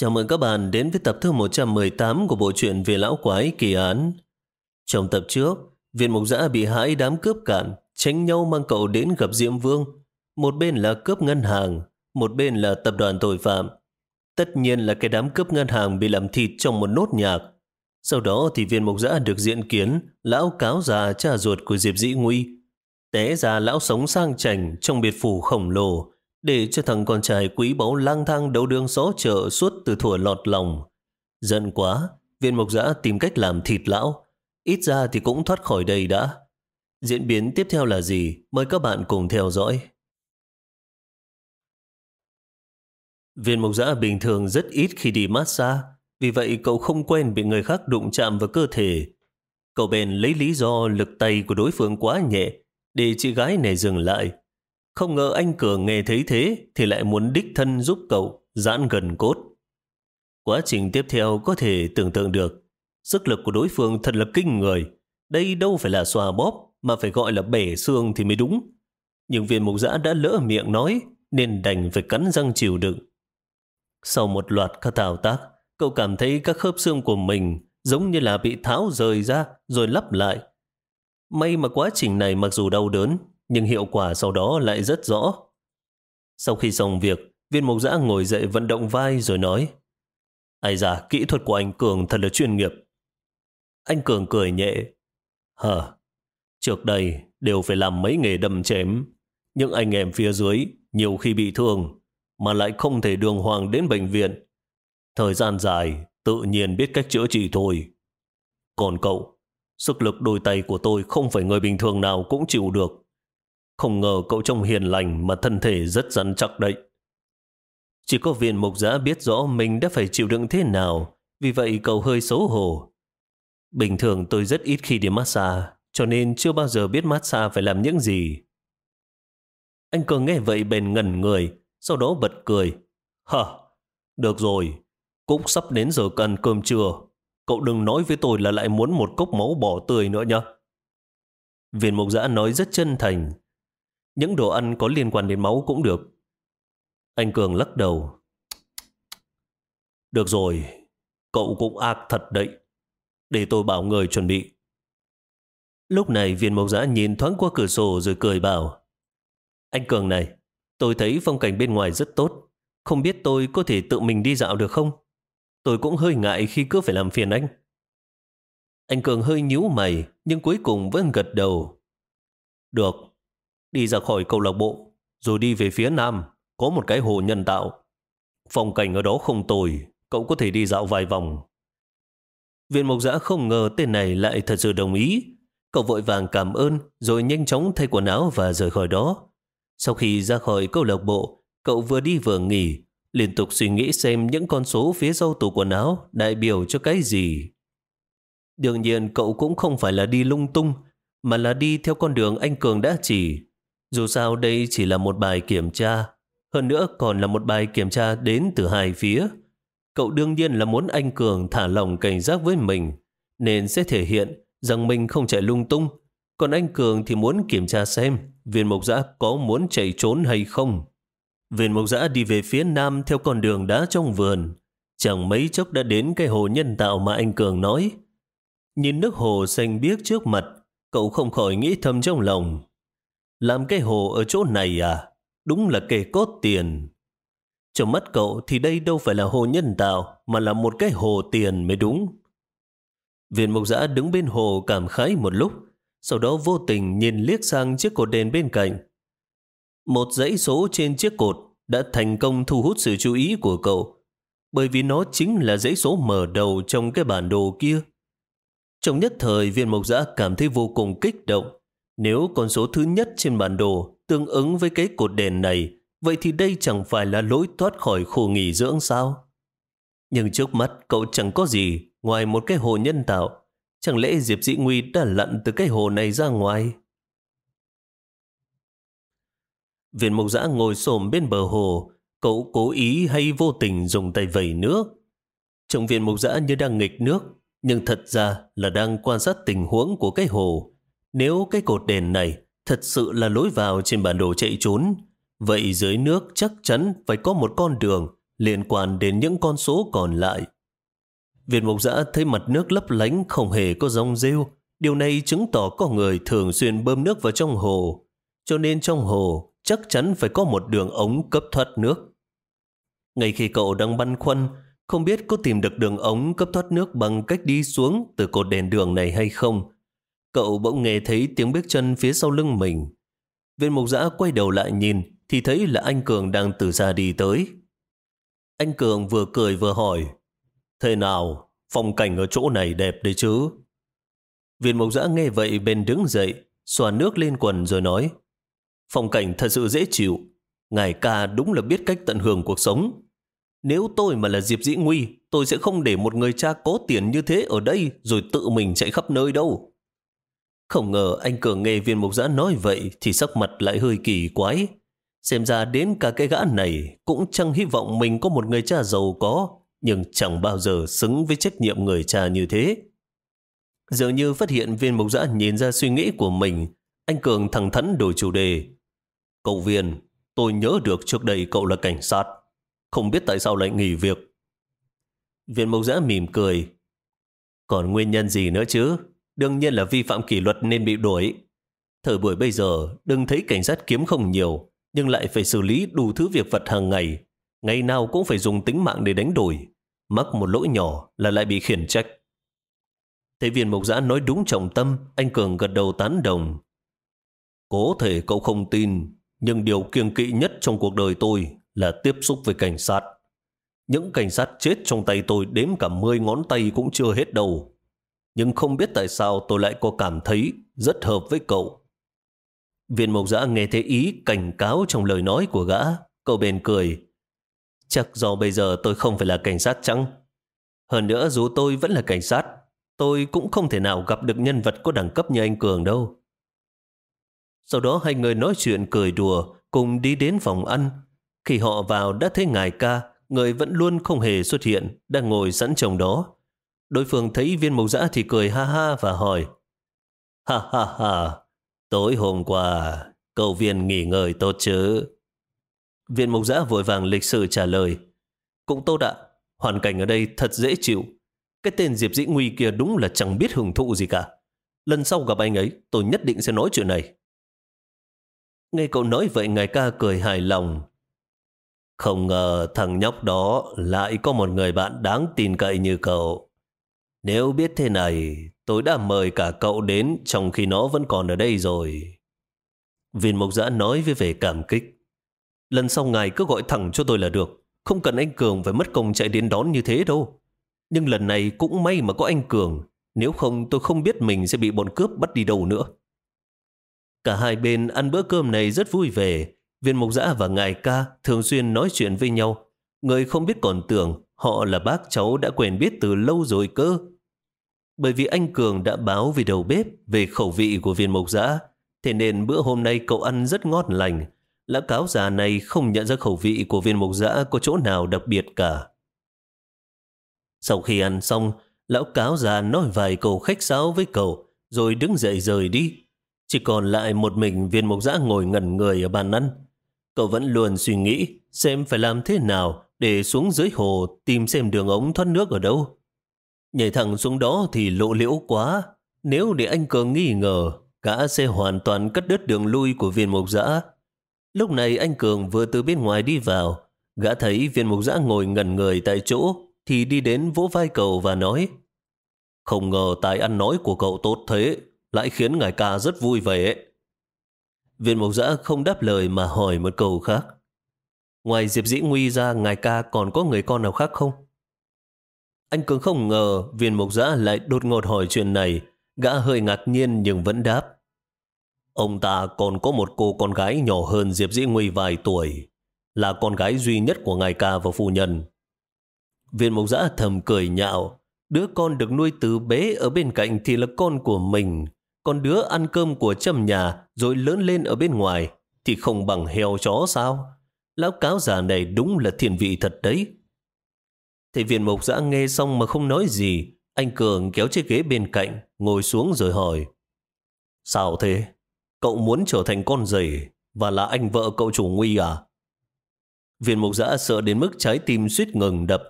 Chào mừng các bạn đến với tập thứ 118 của bộ truyện về lão quái kỳ án. Trong tập trước, viên mục giã bị hãi đám cướp cạn, tránh nhau mang cậu đến gặp Diễm Vương. Một bên là cướp ngân hàng, một bên là tập đoàn tội phạm. Tất nhiên là cái đám cướp ngân hàng bị làm thịt trong một nốt nhạc. Sau đó thì viên mục giã được diện kiến lão cáo già cha ruột của Diệp Dĩ Nguy. Té ra lão sống sang chảnh trong biệt phủ khổng lồ, để cho thằng con trai quý báu lang thang đấu đường xó chợ suốt từ thuở lọt lòng. Giận quá, viên mộc giã tìm cách làm thịt lão. Ít ra thì cũng thoát khỏi đây đã. Diễn biến tiếp theo là gì? Mời các bạn cùng theo dõi. Viên mộc giã bình thường rất ít khi đi massage, vì vậy cậu không quen bị người khác đụng chạm vào cơ thể. Cậu bèn lấy lý do lực tay của đối phương quá nhẹ để chị gái này dừng lại. Không ngờ anh Cường nghe thấy thế thì lại muốn đích thân giúp cậu giãn gần cốt. Quá trình tiếp theo có thể tưởng tượng được. Sức lực của đối phương thật là kinh người. Đây đâu phải là xòa bóp mà phải gọi là bể xương thì mới đúng. Nhưng viên mục giã đã lỡ miệng nói nên đành phải cắn răng chịu đựng. Sau một loạt các thao tác, cậu cảm thấy các khớp xương của mình giống như là bị tháo rời ra rồi lắp lại. May mà quá trình này mặc dù đau đớn nhưng hiệu quả sau đó lại rất rõ. Sau khi xong việc, viên mộc giã ngồi dậy vận động vai rồi nói Ai da, kỹ thuật của anh Cường thật là chuyên nghiệp. Anh Cường cười nhẹ. Hờ, trước đây đều phải làm mấy nghề đâm chém. Nhưng anh em phía dưới nhiều khi bị thương mà lại không thể đường hoàng đến bệnh viện. Thời gian dài, tự nhiên biết cách chữa trị thôi. Còn cậu, sức lực đôi tay của tôi không phải người bình thường nào cũng chịu được. Không ngờ cậu trông hiền lành mà thân thể rất rắn chắc đấy. Chỉ có viên mục giã biết rõ mình đã phải chịu đựng thế nào, vì vậy cậu hơi xấu hổ. Bình thường tôi rất ít khi đi massage, cho nên chưa bao giờ biết massage phải làm những gì. Anh cường nghe vậy bền ngẩn người, sau đó bật cười. Hả, được rồi, cũng sắp đến giờ cần cơm trưa. Cậu đừng nói với tôi là lại muốn một cốc máu bỏ tươi nữa nhé. Viên mục giã nói rất chân thành, những đồ ăn có liên quan đến máu cũng được. Anh Cường lắc đầu. Được rồi, cậu cũng ác thật đấy. Để tôi bảo người chuẩn bị. Lúc này viên mộc giã nhìn thoáng qua cửa sổ rồi cười bảo. Anh Cường này, tôi thấy phong cảnh bên ngoài rất tốt. Không biết tôi có thể tự mình đi dạo được không? Tôi cũng hơi ngại khi cứ phải làm phiền anh. Anh Cường hơi nhíu mày, nhưng cuối cùng vẫn gật đầu. Được, đi ra khỏi câu lạc bộ, rồi đi về phía nam, có một cái hồ nhân tạo. Phong cảnh ở đó không tồi, cậu có thể đi dạo vài vòng. Viện Mộc Giã không ngờ tên này lại thật sự đồng ý. Cậu vội vàng cảm ơn, rồi nhanh chóng thay quần áo và rời khỏi đó. Sau khi ra khỏi câu lạc bộ, cậu vừa đi vừa nghỉ, liên tục suy nghĩ xem những con số phía sau tủ quần áo đại biểu cho cái gì. Đương nhiên cậu cũng không phải là đi lung tung, mà là đi theo con đường anh Cường đã chỉ. Dù sao đây chỉ là một bài kiểm tra, hơn nữa còn là một bài kiểm tra đến từ hai phía. Cậu đương nhiên là muốn anh Cường thả lòng cảnh giác với mình, nên sẽ thể hiện rằng mình không chạy lung tung. Còn anh Cường thì muốn kiểm tra xem viên mộc giã có muốn chạy trốn hay không. Viên mộc giã đi về phía nam theo con đường đá trong vườn. Chẳng mấy chốc đã đến cái hồ nhân tạo mà anh Cường nói. Nhìn nước hồ xanh biếc trước mặt, cậu không khỏi nghĩ thầm trong lòng. Làm cái hồ ở chỗ này à? Đúng là kẻ cốt tiền. Trong mắt cậu thì đây đâu phải là hồ nhân tạo, mà là một cái hồ tiền mới đúng. Viên mục giã đứng bên hồ cảm khái một lúc, sau đó vô tình nhìn liếc sang chiếc cột đèn bên cạnh. Một dãy số trên chiếc cột đã thành công thu hút sự chú ý của cậu, bởi vì nó chính là dãy số mở đầu trong cái bản đồ kia. Trong nhất thời viên mộc giã cảm thấy vô cùng kích động. Nếu con số thứ nhất trên bản đồ tương ứng với cái cột đèn này, vậy thì đây chẳng phải là lối thoát khỏi khu nghỉ dưỡng sao? Nhưng trước mắt cậu chẳng có gì ngoài một cái hồ nhân tạo. Chẳng lẽ Diệp Dĩ Nguy đã lặn từ cái hồ này ra ngoài? Viên mộc giã ngồi xổm bên bờ hồ, cậu cố ý hay vô tình dùng tay vẩy nước. Trong viên mộc giã như đang nghịch nước, nhưng thật ra là đang quan sát tình huống của cái hồ. Nếu cái cột đèn này thật sự là lối vào trên bản đồ chạy trốn, vậy dưới nước chắc chắn phải có một con đường liên quan đến những con số còn lại. việt mục giã thấy mặt nước lấp lánh không hề có rong rêu. Điều này chứng tỏ có người thường xuyên bơm nước vào trong hồ. Cho nên trong hồ chắc chắn phải có một đường ống cấp thoát nước. Ngay khi cậu đang băn khoăn, không biết có tìm được đường ống cấp thoát nước bằng cách đi xuống từ cột đèn đường này hay không. Cậu bỗng nghe thấy tiếng bước chân phía sau lưng mình. Viên mục giã quay đầu lại nhìn thì thấy là anh Cường đang từ xa đi tới. Anh Cường vừa cười vừa hỏi Thế nào, phong cảnh ở chỗ này đẹp đấy chứ? Viên mộc giã nghe vậy bên đứng dậy, xòa nước lên quần rồi nói Phong cảnh thật sự dễ chịu, ngài ca đúng là biết cách tận hưởng cuộc sống. Nếu tôi mà là Diệp Dĩ Nguy, tôi sẽ không để một người cha có tiền như thế ở đây rồi tự mình chạy khắp nơi đâu. Không ngờ anh Cường nghe viên mục giã nói vậy thì sắc mặt lại hơi kỳ quái. Xem ra đến cả cái gã này cũng chẳng hy vọng mình có một người cha giàu có, nhưng chẳng bao giờ xứng với trách nhiệm người cha như thế. Dường như phát hiện viên mục giã nhìn ra suy nghĩ của mình, anh Cường thẳng thắn đổi chủ đề. Cậu viên, tôi nhớ được trước đây cậu là cảnh sát. Không biết tại sao lại nghỉ việc. Viên mục giã mỉm cười. Còn nguyên nhân gì nữa chứ? Đương nhiên là vi phạm kỷ luật nên bị đuổi. Thời buổi bây giờ, đừng thấy cảnh sát kiếm không nhiều, nhưng lại phải xử lý đủ thứ việc vật hàng ngày. Ngày nào cũng phải dùng tính mạng để đánh đổi. Mắc một lỗi nhỏ là lại bị khiển trách. Thế viên mộc giã nói đúng trọng tâm, anh Cường gật đầu tán đồng. Có thể cậu không tin, nhưng điều kiêng kỵ nhất trong cuộc đời tôi là tiếp xúc với cảnh sát. Những cảnh sát chết trong tay tôi đếm cả 10 ngón tay cũng chưa hết đâu. Nhưng không biết tại sao tôi lại có cảm thấy rất hợp với cậu. Viên mộc giã nghe thấy ý cảnh cáo trong lời nói của gã. Cậu bền cười. Chắc do bây giờ tôi không phải là cảnh sát chăng? Hơn nữa dù tôi vẫn là cảnh sát, tôi cũng không thể nào gặp được nhân vật có đẳng cấp như anh Cường đâu. Sau đó hai người nói chuyện cười đùa, cùng đi đến phòng ăn. Khi họ vào đã thấy ngài ca, người vẫn luôn không hề xuất hiện, đang ngồi sẵn trong đó. Đối phương thấy viên mộc dã thì cười ha ha và hỏi Ha ha ha, tối hôm qua, cậu viên nghỉ ngơi tốt chứ? Viên mộc dã vội vàng lịch sự trả lời Cũng tốt ạ, hoàn cảnh ở đây thật dễ chịu. Cái tên Diệp Dĩ Nguy kia đúng là chẳng biết hưởng thụ gì cả. Lần sau gặp anh ấy, tôi nhất định sẽ nói chuyện này. Nghe cậu nói vậy ngài ca cười hài lòng. Không ngờ thằng nhóc đó lại có một người bạn đáng tin cậy như cậu. Nếu biết thế này, tôi đã mời cả cậu đến trong khi nó vẫn còn ở đây rồi. Viên mộc giã nói với vẻ cảm kích. Lần sau ngài cứ gọi thẳng cho tôi là được. Không cần anh Cường phải mất công chạy đến đón như thế đâu. Nhưng lần này cũng may mà có anh Cường. Nếu không tôi không biết mình sẽ bị bọn cướp bắt đi đâu nữa. Cả hai bên ăn bữa cơm này rất vui vẻ. Viên Mộc giã và ngài ca thường xuyên nói chuyện với nhau. Người không biết còn tưởng họ là bác cháu đã quen biết từ lâu rồi cơ. Bởi vì anh Cường đã báo về đầu bếp về khẩu vị của viên mộc giã, thế nên bữa hôm nay cậu ăn rất ngon lành. Lão cáo già này không nhận ra khẩu vị của viên mộc giã có chỗ nào đặc biệt cả. Sau khi ăn xong, lão cáo già nói vài câu khách sáo với cậu, rồi đứng dậy rời đi. Chỉ còn lại một mình viên mộc giã ngồi ngẩn người ở bàn ăn. Cậu vẫn luôn suy nghĩ xem phải làm thế nào để xuống dưới hồ tìm xem đường ống thoát nước ở đâu. Nhảy thẳng xuống đó thì lộ liễu quá. Nếu để anh Cường nghi ngờ, gã sẽ hoàn toàn cắt đứt đường lui của viên mục giã. Lúc này anh Cường vừa từ bên ngoài đi vào, gã thấy viên mục giã ngồi ngẩn người tại chỗ, thì đi đến vỗ vai cậu và nói Không ngờ tài ăn nói của cậu tốt thế, lại khiến ngài ca rất vui vẻ. Viên mục giã không đáp lời mà hỏi một câu khác. Ngoài Diệp Dĩ Nguy ra, ngài ca còn có người con nào khác không? Anh Cường không ngờ viên mục giã lại đột ngột hỏi chuyện này. Gã hơi ngạc nhiên nhưng vẫn đáp. Ông ta còn có một cô con gái nhỏ hơn Diệp Dĩ Nguy vài tuổi, là con gái duy nhất của ngài ca và phu nhân. Viên mục giã thầm cười nhạo, đứa con được nuôi từ bé ở bên cạnh thì là con của mình, còn đứa ăn cơm của châm nhà rồi lớn lên ở bên ngoài thì không bằng heo chó sao? Lão cáo già này đúng là thiền vị thật đấy. Thì viên mộc giã nghe xong mà không nói gì. Anh Cường kéo chiếc ghế bên cạnh, ngồi xuống rồi hỏi. Sao thế? Cậu muốn trở thành con rể và là anh vợ cậu chủ nguy à? Viên mục giã sợ đến mức trái tim suýt ngừng đập.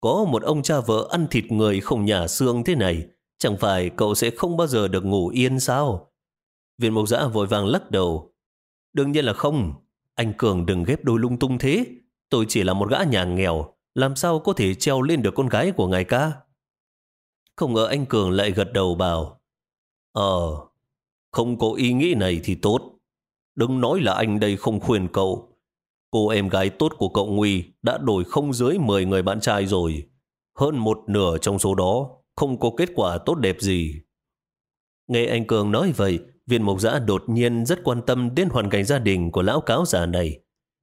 Có một ông cha vợ ăn thịt người không nhả xương thế này, chẳng phải cậu sẽ không bao giờ được ngủ yên sao? Viên mục giã vội vàng lắc đầu. Đương nhiên là không. Anh Cường đừng ghép đôi lung tung thế. Tôi chỉ là một gã nhà nghèo, làm sao có thể treo lên được con gái của ngài ca? Không ngờ anh Cường lại gật đầu bảo. Ờ, không có ý nghĩ này thì tốt. Đừng nói là anh đây không khuyên cậu. Cô em gái tốt của cậu Nguy đã đổi không dưới 10 người bạn trai rồi. Hơn một nửa trong số đó không có kết quả tốt đẹp gì. Nghe anh Cường nói vậy, viên mục giã đột nhiên rất quan tâm đến hoàn cảnh gia đình của lão cáo già này.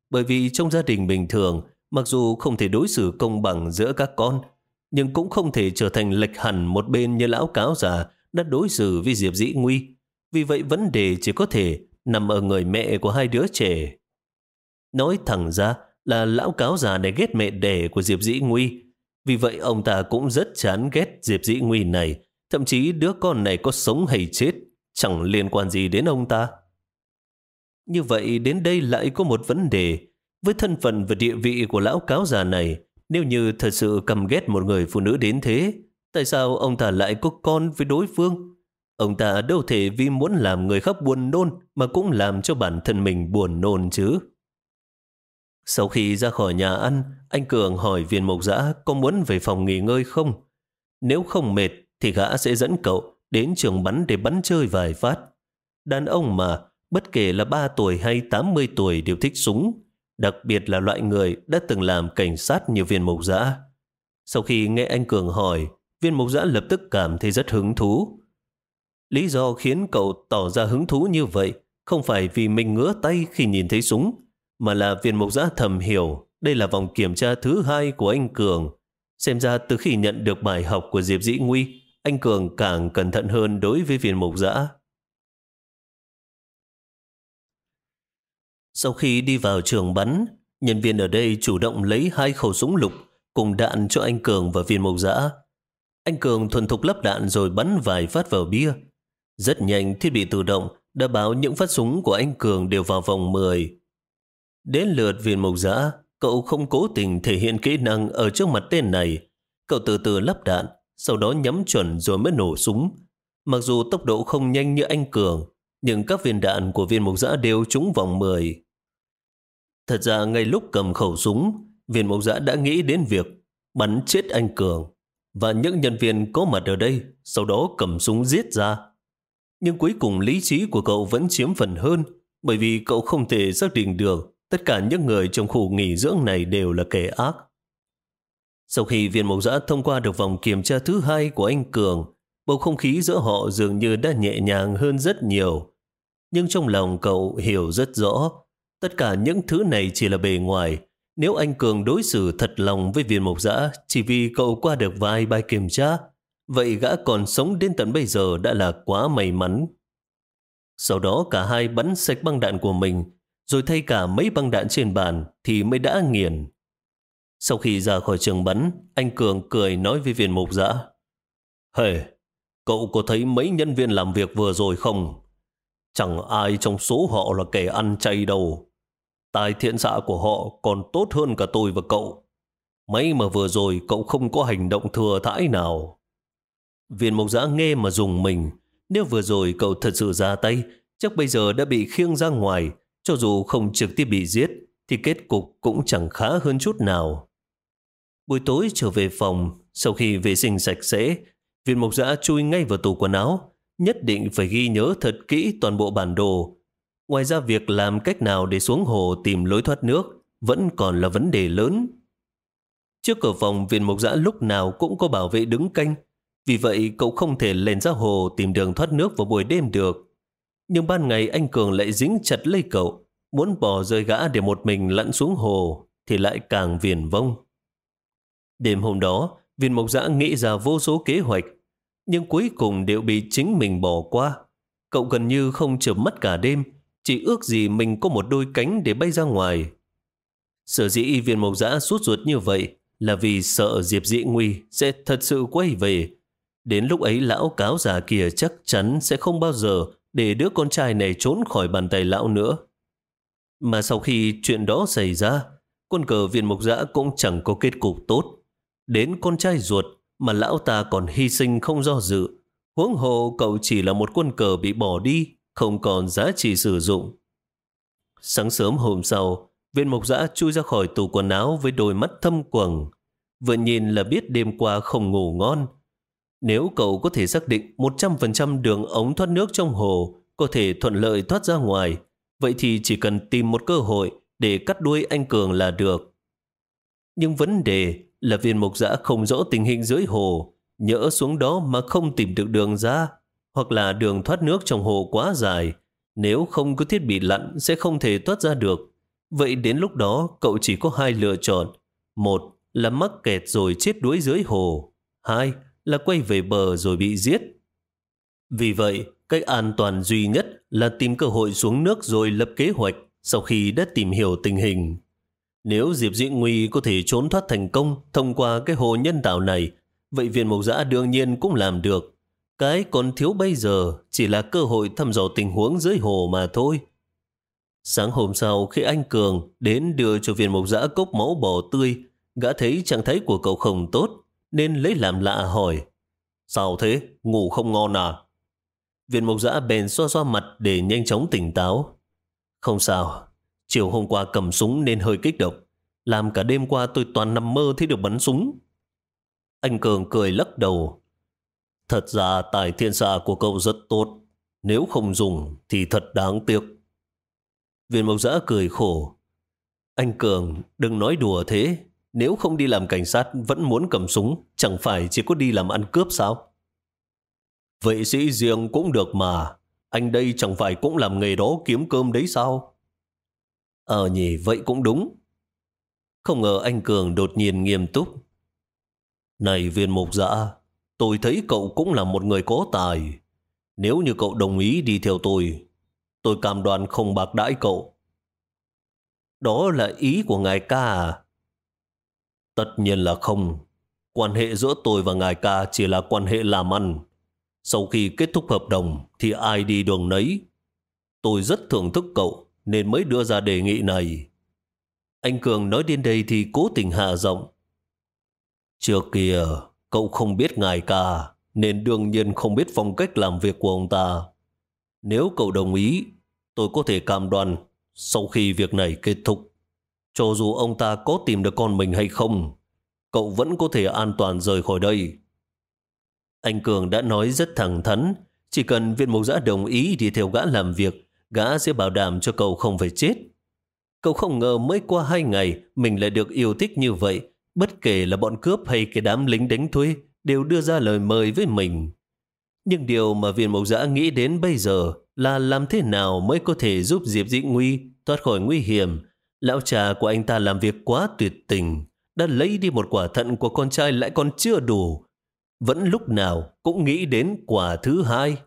Bởi vì trong gia đình bình thường, mặc dù không thể đối xử công bằng giữa các con, nhưng cũng không thể trở thành lệch hẳn một bên như lão cáo già đã đối xử với Diệp Dĩ Nguy. Vì vậy vấn đề chỉ có thể nằm ở người mẹ của hai đứa trẻ. Nói thẳng ra là lão cáo già này ghét mẹ đẻ của Diệp Dĩ Nguy. Vì vậy ông ta cũng rất chán ghét Diệp Dĩ Nguy này. Thậm chí đứa con này có sống hay chết chẳng liên quan gì đến ông ta. Như vậy đến đây lại có một vấn đề. Với thân phận và địa vị của lão cáo già này, nếu như thật sự cầm ghét một người phụ nữ đến thế, tại sao ông ta lại có con với đối phương? Ông ta đâu thể vì muốn làm người khác buồn nôn mà cũng làm cho bản thân mình buồn nôn chứ. Sau khi ra khỏi nhà ăn, anh Cường hỏi viên mộc giã có muốn về phòng nghỉ ngơi không? Nếu không mệt thì gã sẽ dẫn cậu đến trường bắn để bắn chơi vài phát. Đàn ông mà, bất kể là 3 tuổi hay 80 tuổi đều thích súng, đặc biệt là loại người đã từng làm cảnh sát như viên mộc giã. Sau khi nghe anh Cường hỏi, viên mộc giã lập tức cảm thấy rất hứng thú. Lý do khiến cậu tỏ ra hứng thú như vậy không phải vì mình ngứa tay khi nhìn thấy súng, mà là viên mộc giã thầm hiểu đây là vòng kiểm tra thứ hai của anh Cường. Xem ra từ khi nhận được bài học của Diệp Dĩ Nguy, anh Cường càng cẩn thận hơn đối với viên mộc giã. Sau khi đi vào trường bắn, nhân viên ở đây chủ động lấy hai khẩu súng lục cùng đạn cho anh Cường và viên mộc giã. Anh Cường thuần thục lắp đạn rồi bắn vài phát vào bia. Rất nhanh thiết bị tự động đã báo những phát súng của anh Cường đều vào vòng 10. Đến lượt viên mộc giã, cậu không cố tình thể hiện kỹ năng ở trước mặt tên này. Cậu từ từ lắp đạn, sau đó nhắm chuẩn rồi mới nổ súng. Mặc dù tốc độ không nhanh như anh Cường, nhưng các viên đạn của viên mộc giã đều trúng vòng 10. Thật ra ngay lúc cầm khẩu súng, viên mục giã đã nghĩ đến việc bắn chết anh Cường và những nhân viên có mặt ở đây sau đó cầm súng giết ra. Nhưng cuối cùng lý trí của cậu vẫn chiếm phần hơn bởi vì cậu không thể xác định được tất cả những người trong khu nghỉ dưỡng này đều là kẻ ác. Sau khi viên mộc giã thông qua được vòng kiểm tra thứ hai của anh Cường, bầu không khí giữa họ dường như đã nhẹ nhàng hơn rất nhiều. Nhưng trong lòng cậu hiểu rất rõ, tất cả những thứ này chỉ là bề ngoài. Nếu anh Cường đối xử thật lòng với viên mộc giã chỉ vì cậu qua được vài bài kiểm tra, vậy gã còn sống đến tận bây giờ đã là quá may mắn. Sau đó cả hai bắn sạch băng đạn của mình, rồi thay cả mấy băng đạn trên bàn thì mới đã nghiền. Sau khi ra khỏi trường bắn, anh Cường cười nói với viên mục giã. Hề, hey, cậu có thấy mấy nhân viên làm việc vừa rồi không? Chẳng ai trong số họ là kẻ ăn chay đâu. Tài thiện xạ của họ còn tốt hơn cả tôi và cậu. Mấy mà vừa rồi cậu không có hành động thừa thãi nào. Viên mộc giã nghe mà dùng mình. Nếu vừa rồi cậu thật sự ra tay, chắc bây giờ đã bị khiêng ra ngoài. Cho dù không trực tiếp bị giết, thì kết cục cũng chẳng khá hơn chút nào. Buổi tối trở về phòng, sau khi vệ sinh sạch sẽ, viên mộc giã chui ngay vào tủ quần áo, nhất định phải ghi nhớ thật kỹ toàn bộ bản đồ. Ngoài ra việc làm cách nào để xuống hồ tìm lối thoát nước vẫn còn là vấn đề lớn. Trước cửa phòng viện mộc giã lúc nào cũng có bảo vệ đứng canh, vì vậy cậu không thể lên ra hồ tìm đường thoát nước vào buổi đêm được. Nhưng ban ngày anh Cường lại dính chặt lấy cậu, muốn bỏ rơi gã để một mình lặn xuống hồ thì lại càng viền vông. Đêm hôm đó, viên mộc giã nghĩ ra vô số kế hoạch, nhưng cuối cùng đều bị chính mình bỏ qua. Cậu gần như không chợp mắt cả đêm, chỉ ước gì mình có một đôi cánh để bay ra ngoài. Sở dĩ viên mộc giã suốt ruột như vậy là vì sợ Diệp Dĩ Nguy sẽ thật sự quay về. Đến lúc ấy lão cáo già kia chắc chắn sẽ không bao giờ để đứa con trai này trốn khỏi bàn tay lão nữa. Mà sau khi chuyện đó xảy ra, quân cờ viên mộc giã cũng chẳng có kết cục tốt. Đến con trai ruột mà lão ta còn hy sinh không do dự. Huống hồ cậu chỉ là một quân cờ bị bỏ đi, không còn giá trị sử dụng. Sáng sớm hôm sau, viên mục giã chui ra khỏi tủ quần áo với đôi mắt thâm quầng. Vừa nhìn là biết đêm qua không ngủ ngon. Nếu cậu có thể xác định 100% đường ống thoát nước trong hồ có thể thuận lợi thoát ra ngoài, vậy thì chỉ cần tìm một cơ hội để cắt đuôi anh Cường là được. Nhưng vấn đề là viên mục giã không rõ tình hình dưới hồ, nhỡ xuống đó mà không tìm được đường ra, hoặc là đường thoát nước trong hồ quá dài, nếu không có thiết bị lặn sẽ không thể thoát ra được. Vậy đến lúc đó cậu chỉ có hai lựa chọn. Một là mắc kẹt rồi chết đuối dưới hồ. Hai là quay về bờ rồi bị giết. Vì vậy, cách an toàn duy nhất là tìm cơ hội xuống nước rồi lập kế hoạch sau khi đã tìm hiểu tình hình. Nếu Diệp Dĩ Nguy có thể trốn thoát thành công thông qua cái hồ nhân tạo này, vậy viên mộc giã đương nhiên cũng làm được. Cái còn thiếu bây giờ chỉ là cơ hội thăm dò tình huống dưới hồ mà thôi. Sáng hôm sau khi anh Cường đến đưa cho viên mộc giã cốc máu bò tươi, gã thấy trạng thái của cậu không tốt, nên lấy làm lạ hỏi. Sao thế? Ngủ không ngon à? Viên mộc giã bèn xoa xoa mặt để nhanh chóng tỉnh táo. Không sao, chiều hôm qua cầm súng nên hơi kích động. Làm cả đêm qua tôi toàn nằm mơ thấy được bắn súng. Anh Cường cười lắc đầu. Thật ra tài thiên xạ của cậu rất tốt. Nếu không dùng thì thật đáng tiếc. Viên mộc giã cười khổ. Anh Cường, đừng nói đùa thế. Nếu không đi làm cảnh sát vẫn muốn cầm súng, chẳng phải chỉ có đi làm ăn cướp sao? Vệ sĩ riêng cũng được mà. Anh đây chẳng phải cũng làm nghề đó kiếm cơm đấy sao? Ờ nhỉ, vậy cũng đúng. Không ngờ anh Cường đột nhiên nghiêm túc. Này viên mục dã, tôi thấy cậu cũng là một người có tài. Nếu như cậu đồng ý đi theo tôi, tôi cam đoan không bạc đãi cậu. Đó là ý của ngài ca à? Tất nhiên là không. Quan hệ giữa tôi và ngài ca chỉ là quan hệ làm ăn. Sau khi kết thúc hợp đồng thì ai đi đường nấy. Tôi rất thưởng thức cậu nên mới đưa ra đề nghị này. Anh Cường nói đến đây thì cố tình hạ giọng. Trước kia, cậu không biết ngài cả, nên đương nhiên không biết phong cách làm việc của ông ta. Nếu cậu đồng ý, tôi có thể cam đoan sau khi việc này kết thúc, cho dù ông ta có tìm được con mình hay không, cậu vẫn có thể an toàn rời khỏi đây. Anh Cường đã nói rất thẳng thắn, chỉ cần viên mục giã đồng ý đi theo gã làm việc, gã sẽ bảo đảm cho cậu không phải chết. Cậu không ngờ mới qua hai ngày mình lại được yêu thích như vậy, bất kể là bọn cướp hay cái đám lính đánh thuê đều đưa ra lời mời với mình. Nhưng điều mà viên mộc giã nghĩ đến bây giờ là làm thế nào mới có thể giúp Diệp Dĩ Nguy thoát khỏi nguy hiểm. Lão trà của anh ta làm việc quá tuyệt tình, đã lấy đi một quả thận của con trai lại còn chưa đủ, vẫn lúc nào cũng nghĩ đến quả thứ hai.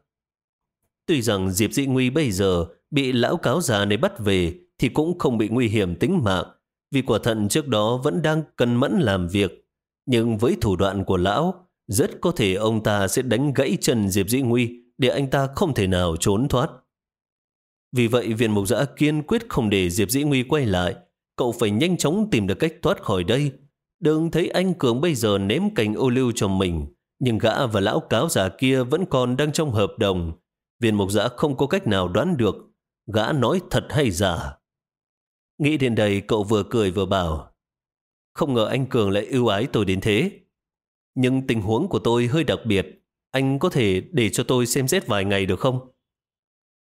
Tuy rằng Diệp Dị Nguy bây giờ bị lão cáo già này bắt về thì cũng không bị nguy hiểm tính mạng, vì quả thận trước đó vẫn đang cân mẫn làm việc. Nhưng với thủ đoạn của lão, rất có thể ông ta sẽ đánh gãy chân Diệp Dĩ Nguy để anh ta không thể nào trốn thoát. Vì vậy viện mục giã kiên quyết không để Diệp Dĩ Nguy quay lại. Cậu phải nhanh chóng tìm được cách thoát khỏi đây. Đừng thấy anh Cường bây giờ ném cành ô lưu cho mình nhưng gã và lão cáo già kia vẫn còn đang trong hợp đồng. Viên mục giã không có cách nào đoán được gã nói thật hay giả. Nghĩ đến đây cậu vừa cười vừa bảo Không ngờ anh Cường lại ưu ái tôi đến thế. Nhưng tình huống của tôi hơi đặc biệt. Anh có thể để cho tôi xem xét vài ngày được không?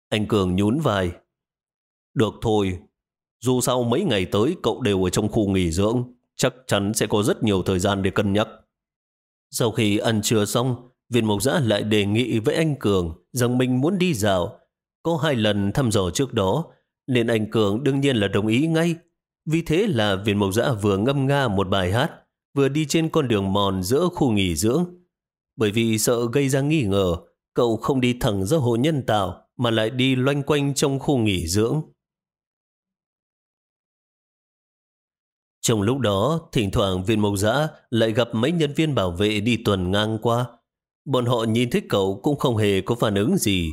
Anh Cường nhún vai. Được thôi. Dù sau mấy ngày tới cậu đều ở trong khu nghỉ dưỡng, chắc chắn sẽ có rất nhiều thời gian để cân nhắc. Sau khi ăn trưa xong, viên mộc giã lại đề nghị với anh Cường rằng mình muốn đi dạo. Có hai lần thăm dò trước đó, nên anh Cường đương nhiên là đồng ý ngay. Vì thế là viên mộc dã vừa ngâm nga một bài hát, vừa đi trên con đường mòn giữa khu nghỉ dưỡng. Bởi vì sợ gây ra nghi ngờ, cậu không đi thẳng ra hồ nhân tạo, mà lại đi loanh quanh trong khu nghỉ dưỡng. Trong lúc đó, thỉnh thoảng viên mộc dã lại gặp mấy nhân viên bảo vệ đi tuần ngang qua. Bọn họ nhìn thấy cậu cũng không hề có phản ứng gì,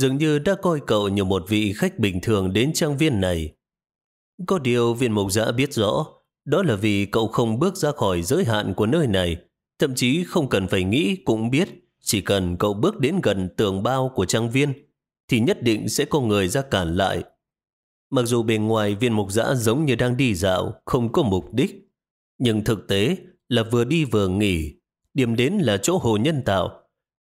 dường như đã coi cậu như một vị khách bình thường đến trang viên này. Có điều viên mộc giã biết rõ, Đó là vì cậu không bước ra khỏi giới hạn của nơi này, thậm chí không cần phải nghĩ cũng biết, chỉ cần cậu bước đến gần tường bao của trang viên, thì nhất định sẽ có người ra cản lại. Mặc dù bề ngoài viên mục giã giống như đang đi dạo, không có mục đích, nhưng thực tế là vừa đi vừa nghỉ, điểm đến là chỗ hồ nhân tạo.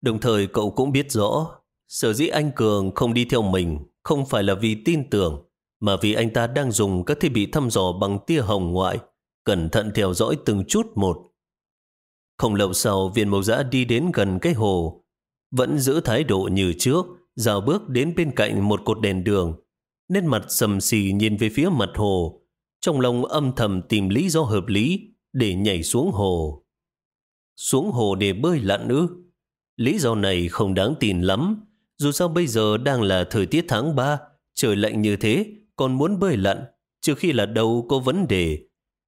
Đồng thời cậu cũng biết rõ, sở dĩ anh Cường không đi theo mình không phải là vì tin tưởng, mà vì anh ta đang dùng các thiết bị thăm dò bằng tia hồng ngoại, cẩn thận theo dõi từng chút một. Không lâu sau, viên mẫu giã đi đến gần cái hồ, vẫn giữ thái độ như trước, dào bước đến bên cạnh một cột đèn đường, nét mặt sầm xì nhìn về phía mặt hồ, trong lòng âm thầm tìm lý do hợp lý để nhảy xuống hồ. Xuống hồ để bơi lặn ư? Lý do này không đáng tin lắm, dù sao bây giờ đang là thời tiết tháng 3, trời lạnh như thế, còn muốn bơi lặn, trừ khi là đâu có vấn đề.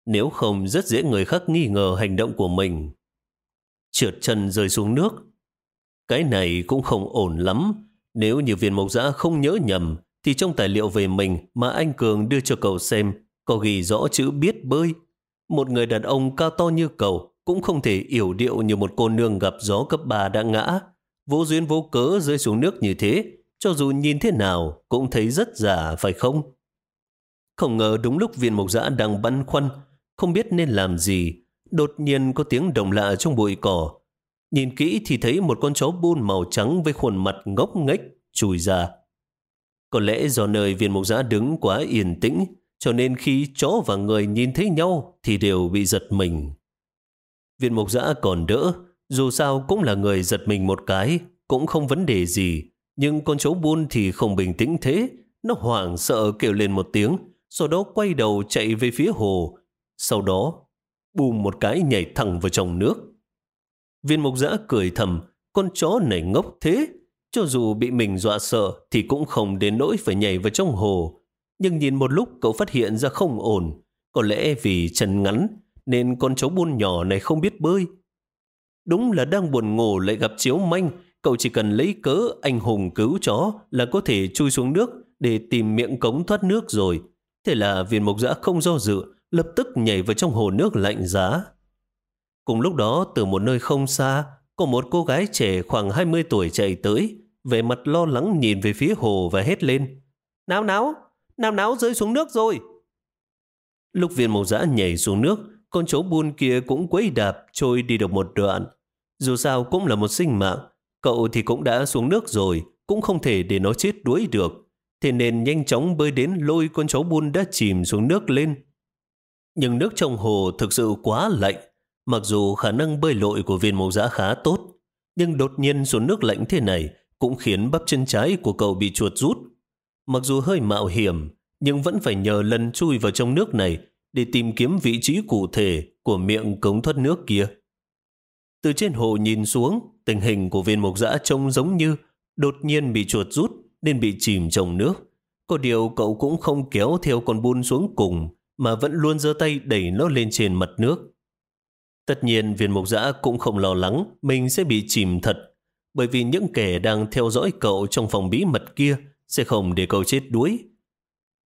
Nếu không rất dễ người khác nghi ngờ hành động của mình. Trượt chân rơi xuống nước. Cái này cũng không ổn lắm. Nếu như viên mộc giã không nhớ nhầm, thì trong tài liệu về mình mà anh Cường đưa cho cậu xem có ghi rõ chữ biết bơi. Một người đàn ông cao to như cậu cũng không thể yểu điệu như một cô nương gặp gió cấp 3 đã ngã. Vô duyên vô cớ rơi xuống nước như thế, cho dù nhìn thế nào cũng thấy rất giả phải không? Không ngờ đúng lúc viên mộc giã đang băn khoăn, không biết nên làm gì, đột nhiên có tiếng đồng lạ trong bụi cỏ. Nhìn kỹ thì thấy một con chó bun màu trắng với khuôn mặt ngốc nghếch chui ra. Có lẽ do nơi viên Mộc giã đứng quá yên tĩnh, cho nên khi chó và người nhìn thấy nhau thì đều bị giật mình. Viên Mộc giã còn đỡ, dù sao cũng là người giật mình một cái, cũng không vấn đề gì. Nhưng con chó buôn thì không bình tĩnh thế, nó hoảng sợ kêu lên một tiếng, sau đó quay đầu chạy về phía hồ. Sau đó, bùm một cái nhảy thẳng vào trong nước. Viên mục giã cười thầm, con chó này ngốc thế, cho dù bị mình dọa sợ thì cũng không đến nỗi phải nhảy vào trong hồ. Nhưng nhìn một lúc cậu phát hiện ra không ổn. Có lẽ vì chân ngắn nên con chó buôn nhỏ này không biết bơi. Đúng là đang buồn ngủ lại gặp chiếu manh. Cậu chỉ cần lấy cớ anh hùng cứu chó là có thể chui xuống nước để tìm miệng cống thoát nước rồi. Thế là viên mộc dã không do dự, lập tức nhảy vào trong hồ nước lạnh giá. Cùng lúc đó, từ một nơi không xa, có một cô gái trẻ khoảng 20 tuổi chạy tới, về mặt lo lắng nhìn về phía hồ và hét lên. Náo náo, náo náo rơi xuống nước rồi. Lúc viên mộc dã nhảy xuống nước, con chó buôn kia cũng quấy đạp trôi đi được một đoạn. Dù sao cũng là một sinh mạng, cậu thì cũng đã xuống nước rồi, cũng không thể để nó chết đuối được. Thế nên nhanh chóng bơi đến lôi con chó buôn đã chìm xuống nước lên. Nhưng nước trong hồ thực sự quá lạnh, Mặc dù khả năng bơi lội của viên mẫu giã khá tốt, nhưng đột nhiên xuống nước lạnh thế này cũng khiến bắp chân trái của cậu bị chuột rút. Mặc dù hơi mạo hiểm, nhưng vẫn phải nhờ lần chui vào trong nước này để tìm kiếm vị trí cụ thể của miệng cống thoát nước kia. Từ trên hồ nhìn xuống, tình hình của viên mộc dã trông giống như đột nhiên bị chuột rút nên bị chìm trong nước. Có điều cậu cũng không kéo theo con bun xuống cùng mà vẫn luôn giơ tay đẩy nó lên trên mặt nước. Tất nhiên viên mục giã cũng không lo lắng mình sẽ bị chìm thật, bởi vì những kẻ đang theo dõi cậu trong phòng bí mật kia sẽ không để cậu chết đuối.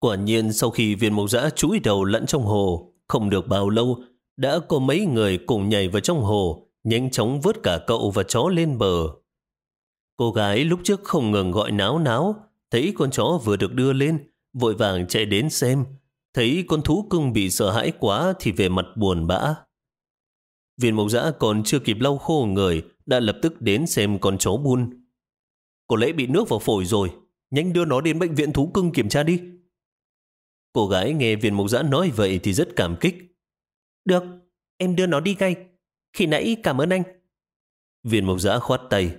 Quả nhiên sau khi viên Mộc giã chúi đầu lẫn trong hồ, không được bao lâu, đã có mấy người cùng nhảy vào trong hồ, nhanh chóng vớt cả cậu và chó lên bờ. Cô gái lúc trước không ngừng gọi náo náo, thấy con chó vừa được đưa lên, vội vàng chạy đến xem. Thấy con thú cưng bị sợ hãi quá thì về mặt buồn bã. Viên mộc giã còn chưa kịp lau khô người, đã lập tức đến xem con chó buôn. Có lẽ bị nước vào phổi rồi, nhanh đưa nó đến bệnh viện thú cưng kiểm tra đi. Cô gái nghe viên mộc giã nói vậy thì rất cảm kích. Được, em đưa nó đi ngay. Khi nãy cảm ơn anh. Viên mộc giã khoát tay.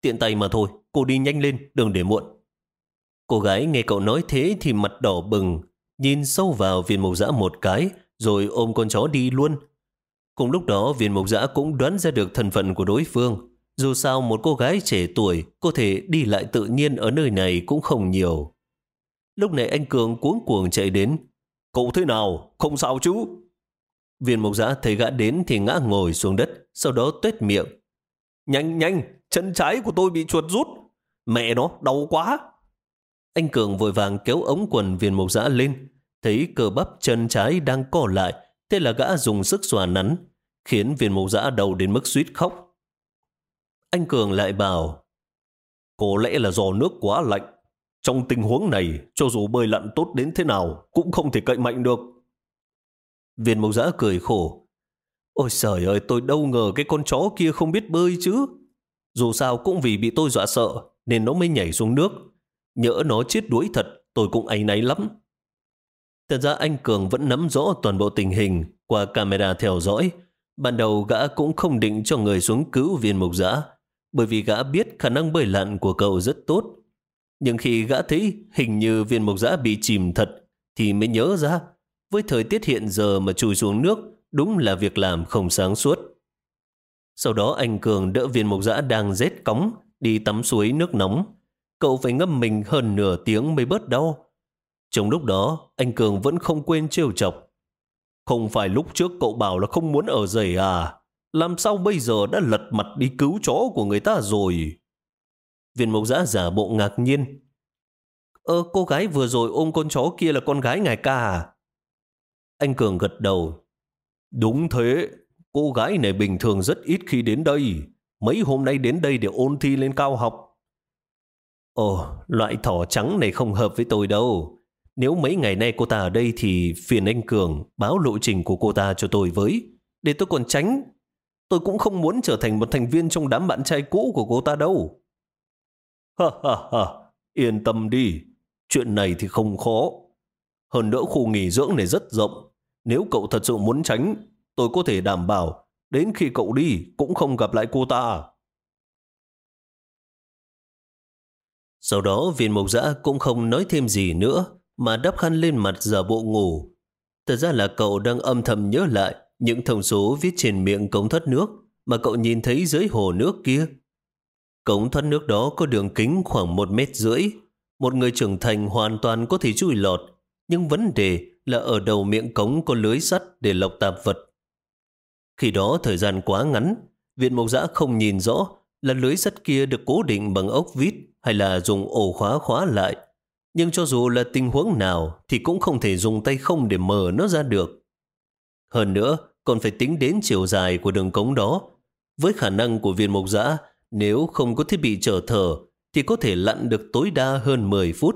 Tiện tay mà thôi, cô đi nhanh lên, đừng để muộn. Cô gái nghe cậu nói thế thì mặt đỏ bừng, nhìn sâu vào viên mộc giã một cái, rồi ôm con chó đi luôn. Cùng lúc đó viên mục giã cũng đoán ra được thân phận của đối phương. Dù sao một cô gái trẻ tuổi có thể đi lại tự nhiên ở nơi này cũng không nhiều. Lúc này anh Cường cuống cuồng chạy đến. Cậu thế nào? Không sao chứ? Viên mục giã thấy gã đến thì ngã ngồi xuống đất, sau đó tuét miệng. Nhanh nhanh, chân trái của tôi bị chuột rút. Mẹ nó, đau quá. Anh Cường vội vàng kéo ống quần viên mục giã lên, thấy cờ bắp chân trái đang co lại, Thế là gã dùng sức xòa nắn, khiến viên mục giã đầu đến mức suýt khóc. Anh Cường lại bảo, có lẽ là do nước quá lạnh. Trong tình huống này, cho dù bơi lặn tốt đến thế nào, cũng không thể cậy mạnh được. Viên mộc giã cười khổ. Ôi trời ơi, tôi đâu ngờ cái con chó kia không biết bơi chứ. Dù sao cũng vì bị tôi dọa sợ, nên nó mới nhảy xuống nước. Nhỡ nó chết đuối thật, tôi cũng áy náy lắm. Thật ra anh Cường vẫn nắm rõ toàn bộ tình hình qua camera theo dõi. Ban đầu gã cũng không định cho người xuống cứu viên mục giã, bởi vì gã biết khả năng bơi lặn của cậu rất tốt. Nhưng khi gã thấy hình như viên mộc giã bị chìm thật, thì mới nhớ ra, với thời tiết hiện giờ mà chui xuống nước đúng là việc làm không sáng suốt. Sau đó anh Cường đỡ viên mộc giã đang rét cống đi tắm suối nước nóng. Cậu phải ngâm mình hơn nửa tiếng mới bớt đau. Trong lúc đó, anh Cường vẫn không quên trêu chọc. Không phải lúc trước cậu bảo là không muốn ở giày à? Làm sao bây giờ đã lật mặt đi cứu chó của người ta rồi? Viên mộc giã giả bộ ngạc nhiên. Ơ, cô gái vừa rồi ôm con chó kia là con gái ngài ca à? Anh Cường gật đầu. Đúng thế, cô gái này bình thường rất ít khi đến đây. Mấy hôm nay đến đây để ôn thi lên cao học. Ồ, loại thỏ trắng này không hợp với tôi đâu. Nếu mấy ngày nay cô ta ở đây thì phiền anh Cường báo lộ trình của cô ta cho tôi với. Để tôi còn tránh. Tôi cũng không muốn trở thành một thành viên trong đám bạn trai cũ của cô ta đâu. Ha ha ha, yên tâm đi. Chuyện này thì không khó. Hơn nữa khu nghỉ dưỡng này rất rộng. Nếu cậu thật sự muốn tránh, tôi có thể đảm bảo đến khi cậu đi cũng không gặp lại cô ta. Sau đó viên mộc giã cũng không nói thêm gì nữa mà đắp khăn lên mặt giả bộ ngủ. Thật ra là cậu đang âm thầm nhớ lại những thông số viết trên miệng cống thoát nước mà cậu nhìn thấy dưới hồ nước kia. Cống thoát nước đó có đường kính khoảng một mét rưỡi. Một người trưởng thành hoàn toàn có thể chui lọt, nhưng vấn đề là ở đầu miệng cống có lưới sắt để lọc tạp vật. Khi đó thời gian quá ngắn, viện mộc giã không nhìn rõ là lưới sắt kia được cố định bằng ốc vít hay là dùng ổ khóa khóa lại. Nhưng cho dù là tình huống nào thì cũng không thể dùng tay không để mở nó ra được. Hơn nữa, còn phải tính đến chiều dài của đường cống đó. Với khả năng của viên mộc giã, nếu không có thiết bị trở thở thì có thể lặn được tối đa hơn 10 phút.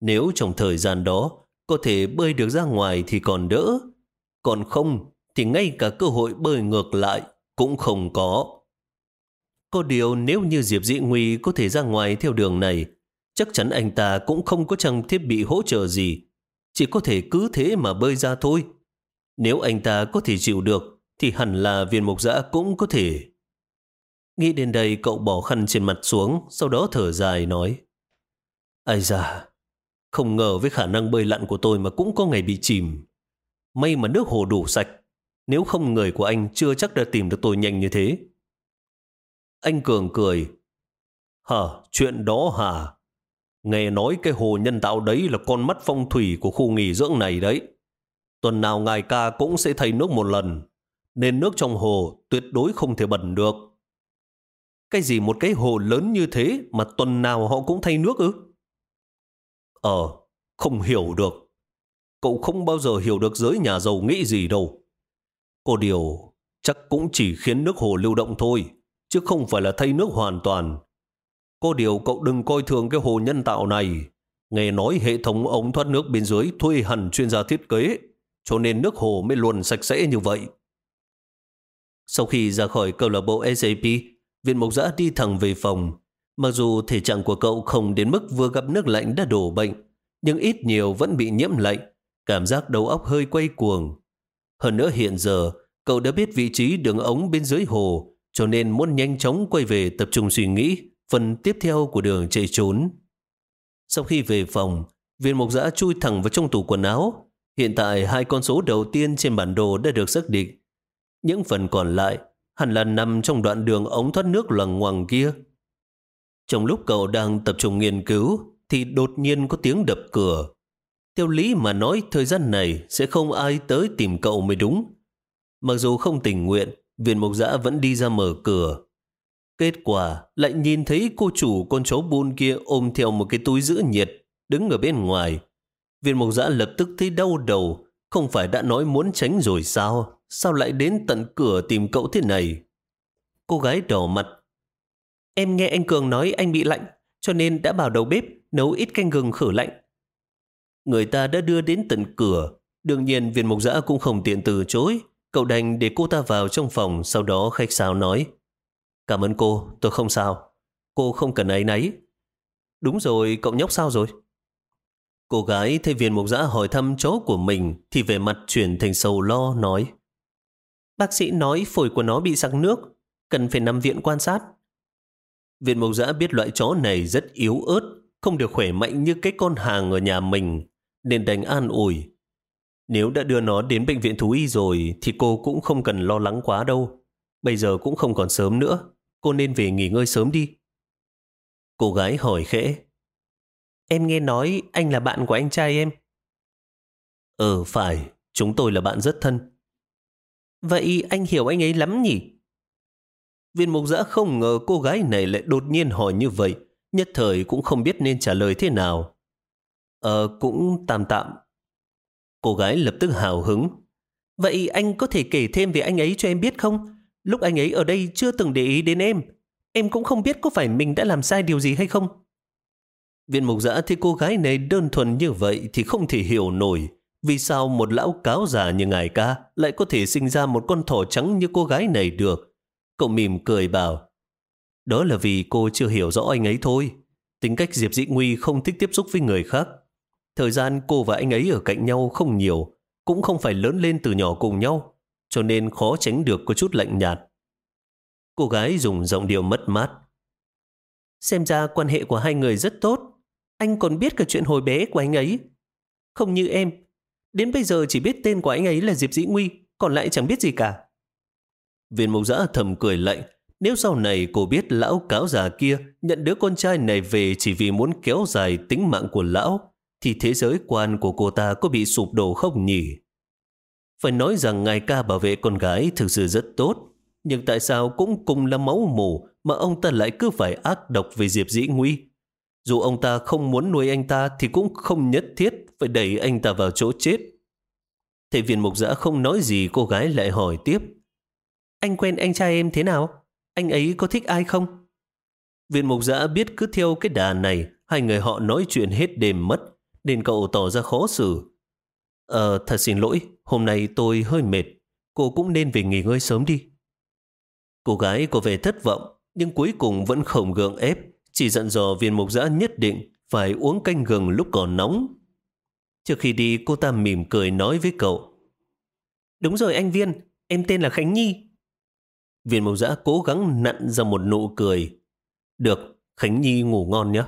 Nếu trong thời gian đó có thể bơi được ra ngoài thì còn đỡ. Còn không thì ngay cả cơ hội bơi ngược lại cũng không có. Có điều nếu như Diệp Dĩ Nguy có thể ra ngoài theo đường này, chắc chắn anh ta cũng không có trang thiết bị hỗ trợ gì. Chỉ có thể cứ thế mà bơi ra thôi. Nếu anh ta có thể chịu được, thì hẳn là viên mục giã cũng có thể. Nghĩ đến đây cậu bỏ khăn trên mặt xuống, sau đó thở dài nói. Ai da, không ngờ với khả năng bơi lặn của tôi mà cũng có ngày bị chìm. May mà nước hồ đủ sạch, nếu không người của anh chưa chắc đã tìm được tôi nhanh như thế. Anh Cường cười. Hả, chuyện đó hả? Nghe nói cái hồ nhân tạo đấy là con mắt phong thủy của khu nghỉ dưỡng này đấy. Tuần nào ngài ca cũng sẽ thay nước một lần, nên nước trong hồ tuyệt đối không thể bẩn được. Cái gì một cái hồ lớn như thế mà tuần nào họ cũng thay nước ư? Ờ, không hiểu được. Cậu không bao giờ hiểu được giới nhà giàu nghĩ gì đâu. Có điều, chắc cũng chỉ khiến nước hồ lưu động thôi, chứ không phải là thay nước hoàn toàn. Có điều cậu đừng coi thường cái hồ nhân tạo này. Nghe nói hệ thống ống thoát nước bên dưới thuê hẳn chuyên gia thiết kế, cho nên nước hồ mới luôn sạch sẽ như vậy. Sau khi ra khỏi câu lạc bộ SAP, Viên Mộc Giã đi thẳng về phòng. Mặc dù thể trạng của cậu không đến mức vừa gặp nước lạnh đã đổ bệnh, nhưng ít nhiều vẫn bị nhiễm lạnh, cảm giác đầu óc hơi quay cuồng. Hơn nữa hiện giờ, cậu đã biết vị trí đường ống bên dưới hồ, cho nên muốn nhanh chóng quay về tập trung suy nghĩ phần tiếp theo của đường chạy trốn. Sau khi về phòng, viên mục giã chui thẳng vào trong tủ quần áo. Hiện tại hai con số đầu tiên trên bản đồ đã được xác định. Những phần còn lại hẳn là nằm trong đoạn đường ống thoát nước loằng ngoằng kia. Trong lúc cậu đang tập trung nghiên cứu, thì đột nhiên có tiếng đập cửa. Theo lý mà nói thời gian này sẽ không ai tới tìm cậu mới đúng. Mặc dù không tình nguyện, viên mục giã vẫn đi ra mở cửa. Kết quả lại nhìn thấy cô chủ con chó bun kia ôm theo một cái túi giữ nhiệt, đứng ở bên ngoài. Viên mục giã lập tức thấy đau đầu, Không phải đã nói muốn tránh rồi sao? Sao lại đến tận cửa tìm cậu thế này? Cô gái đỏ mặt. Em nghe anh Cường nói anh bị lạnh, cho nên đã bảo đầu bếp nấu ít canh gừng khử lạnh. Người ta đã đưa đến tận cửa. Đương nhiên viên mục giã cũng không tiện từ chối. Cậu đành để cô ta vào trong phòng, sau đó khách sáo nói. Cảm ơn cô, tôi không sao. Cô không cần ấy nấy. Đúng rồi, cậu nhóc sao rồi? Cô gái thấy viên mục giã hỏi thăm chó của mình thì về mặt chuyển thành sầu lo nói. Bác sĩ nói phổi của nó bị sặc nước, cần phải nằm viện quan sát. Viện mộc giã biết loại chó này rất yếu ớt, không được khỏe mạnh như cái con hàng ở nhà mình, nên đành an ủi. Nếu đã đưa nó đến bệnh viện thú y rồi thì cô cũng không cần lo lắng quá đâu. Bây giờ cũng không còn sớm nữa, cô nên về nghỉ ngơi sớm đi. Cô gái hỏi khẽ. Em nghe nói anh là bạn của anh trai em. Ờ phải, chúng tôi là bạn rất thân. Vậy anh hiểu anh ấy lắm nhỉ? Viên mục giã không ngờ cô gái này lại đột nhiên hỏi như vậy, nhất thời cũng không biết nên trả lời thế nào. Ờ, cũng tạm tạm. Cô gái lập tức hào hứng. Vậy anh có thể kể thêm về anh ấy cho em biết không? Lúc anh ấy ở đây chưa từng để ý đến em. Em cũng không biết có phải mình đã làm sai điều gì hay không. Viên mục giã thì cô gái này đơn thuần như vậy thì không thể hiểu nổi. Vì sao một lão cáo già như ngài ca lại có thể sinh ra một con thỏ trắng như cô gái này được? Cậu mỉm cười bảo, đó là vì cô chưa hiểu rõ anh ấy thôi. Tính cách Diệp Dĩ Nguy không thích tiếp xúc với người khác. Thời gian cô và anh ấy ở cạnh nhau không nhiều, cũng không phải lớn lên từ nhỏ cùng nhau, cho nên khó tránh được có chút lạnh nhạt. Cô gái dùng giọng điệu mất mát. Xem ra quan hệ của hai người rất tốt. Anh còn biết cả chuyện hồi bé của anh ấy. Không như em. Đến bây giờ chỉ biết tên của anh ấy là Diệp Dĩ Nguy, còn lại chẳng biết gì cả. Viên mục giã thầm cười lạnh. Nếu sau này cô biết lão cáo già kia nhận đứa con trai này về chỉ vì muốn kéo dài tính mạng của lão, thì thế giới quan của cô ta có bị sụp đổ không nhỉ? Phải nói rằng ngài ca bảo vệ con gái thực sự rất tốt, nhưng tại sao cũng cùng là máu mù mà ông ta lại cứ phải ác độc về Diệp Dĩ Nguy? Dù ông ta không muốn nuôi anh ta thì cũng không nhất thiết phải đẩy anh ta vào chỗ chết. Thầy viên mục giã không nói gì cô gái lại hỏi tiếp. Anh quen anh trai em thế nào? Anh ấy có thích ai không? Viên mục giã biết cứ theo cái đà này, hai người họ nói chuyện hết đêm mất, nên cậu tỏ ra khó xử. Ờ, thật xin lỗi, hôm nay tôi hơi mệt, cô cũng nên về nghỉ ngơi sớm đi. Cô gái có vẻ thất vọng, nhưng cuối cùng vẫn không gượng ép, chỉ dặn dò viên mục giã nhất định phải uống canh gừng lúc còn nóng. Trước khi đi, cô ta mỉm cười nói với cậu. Đúng rồi anh Viên, em tên là Khánh Nhi, Viên mộc giã cố gắng nặn ra một nụ cười. Được, Khánh Nhi ngủ ngon nhé.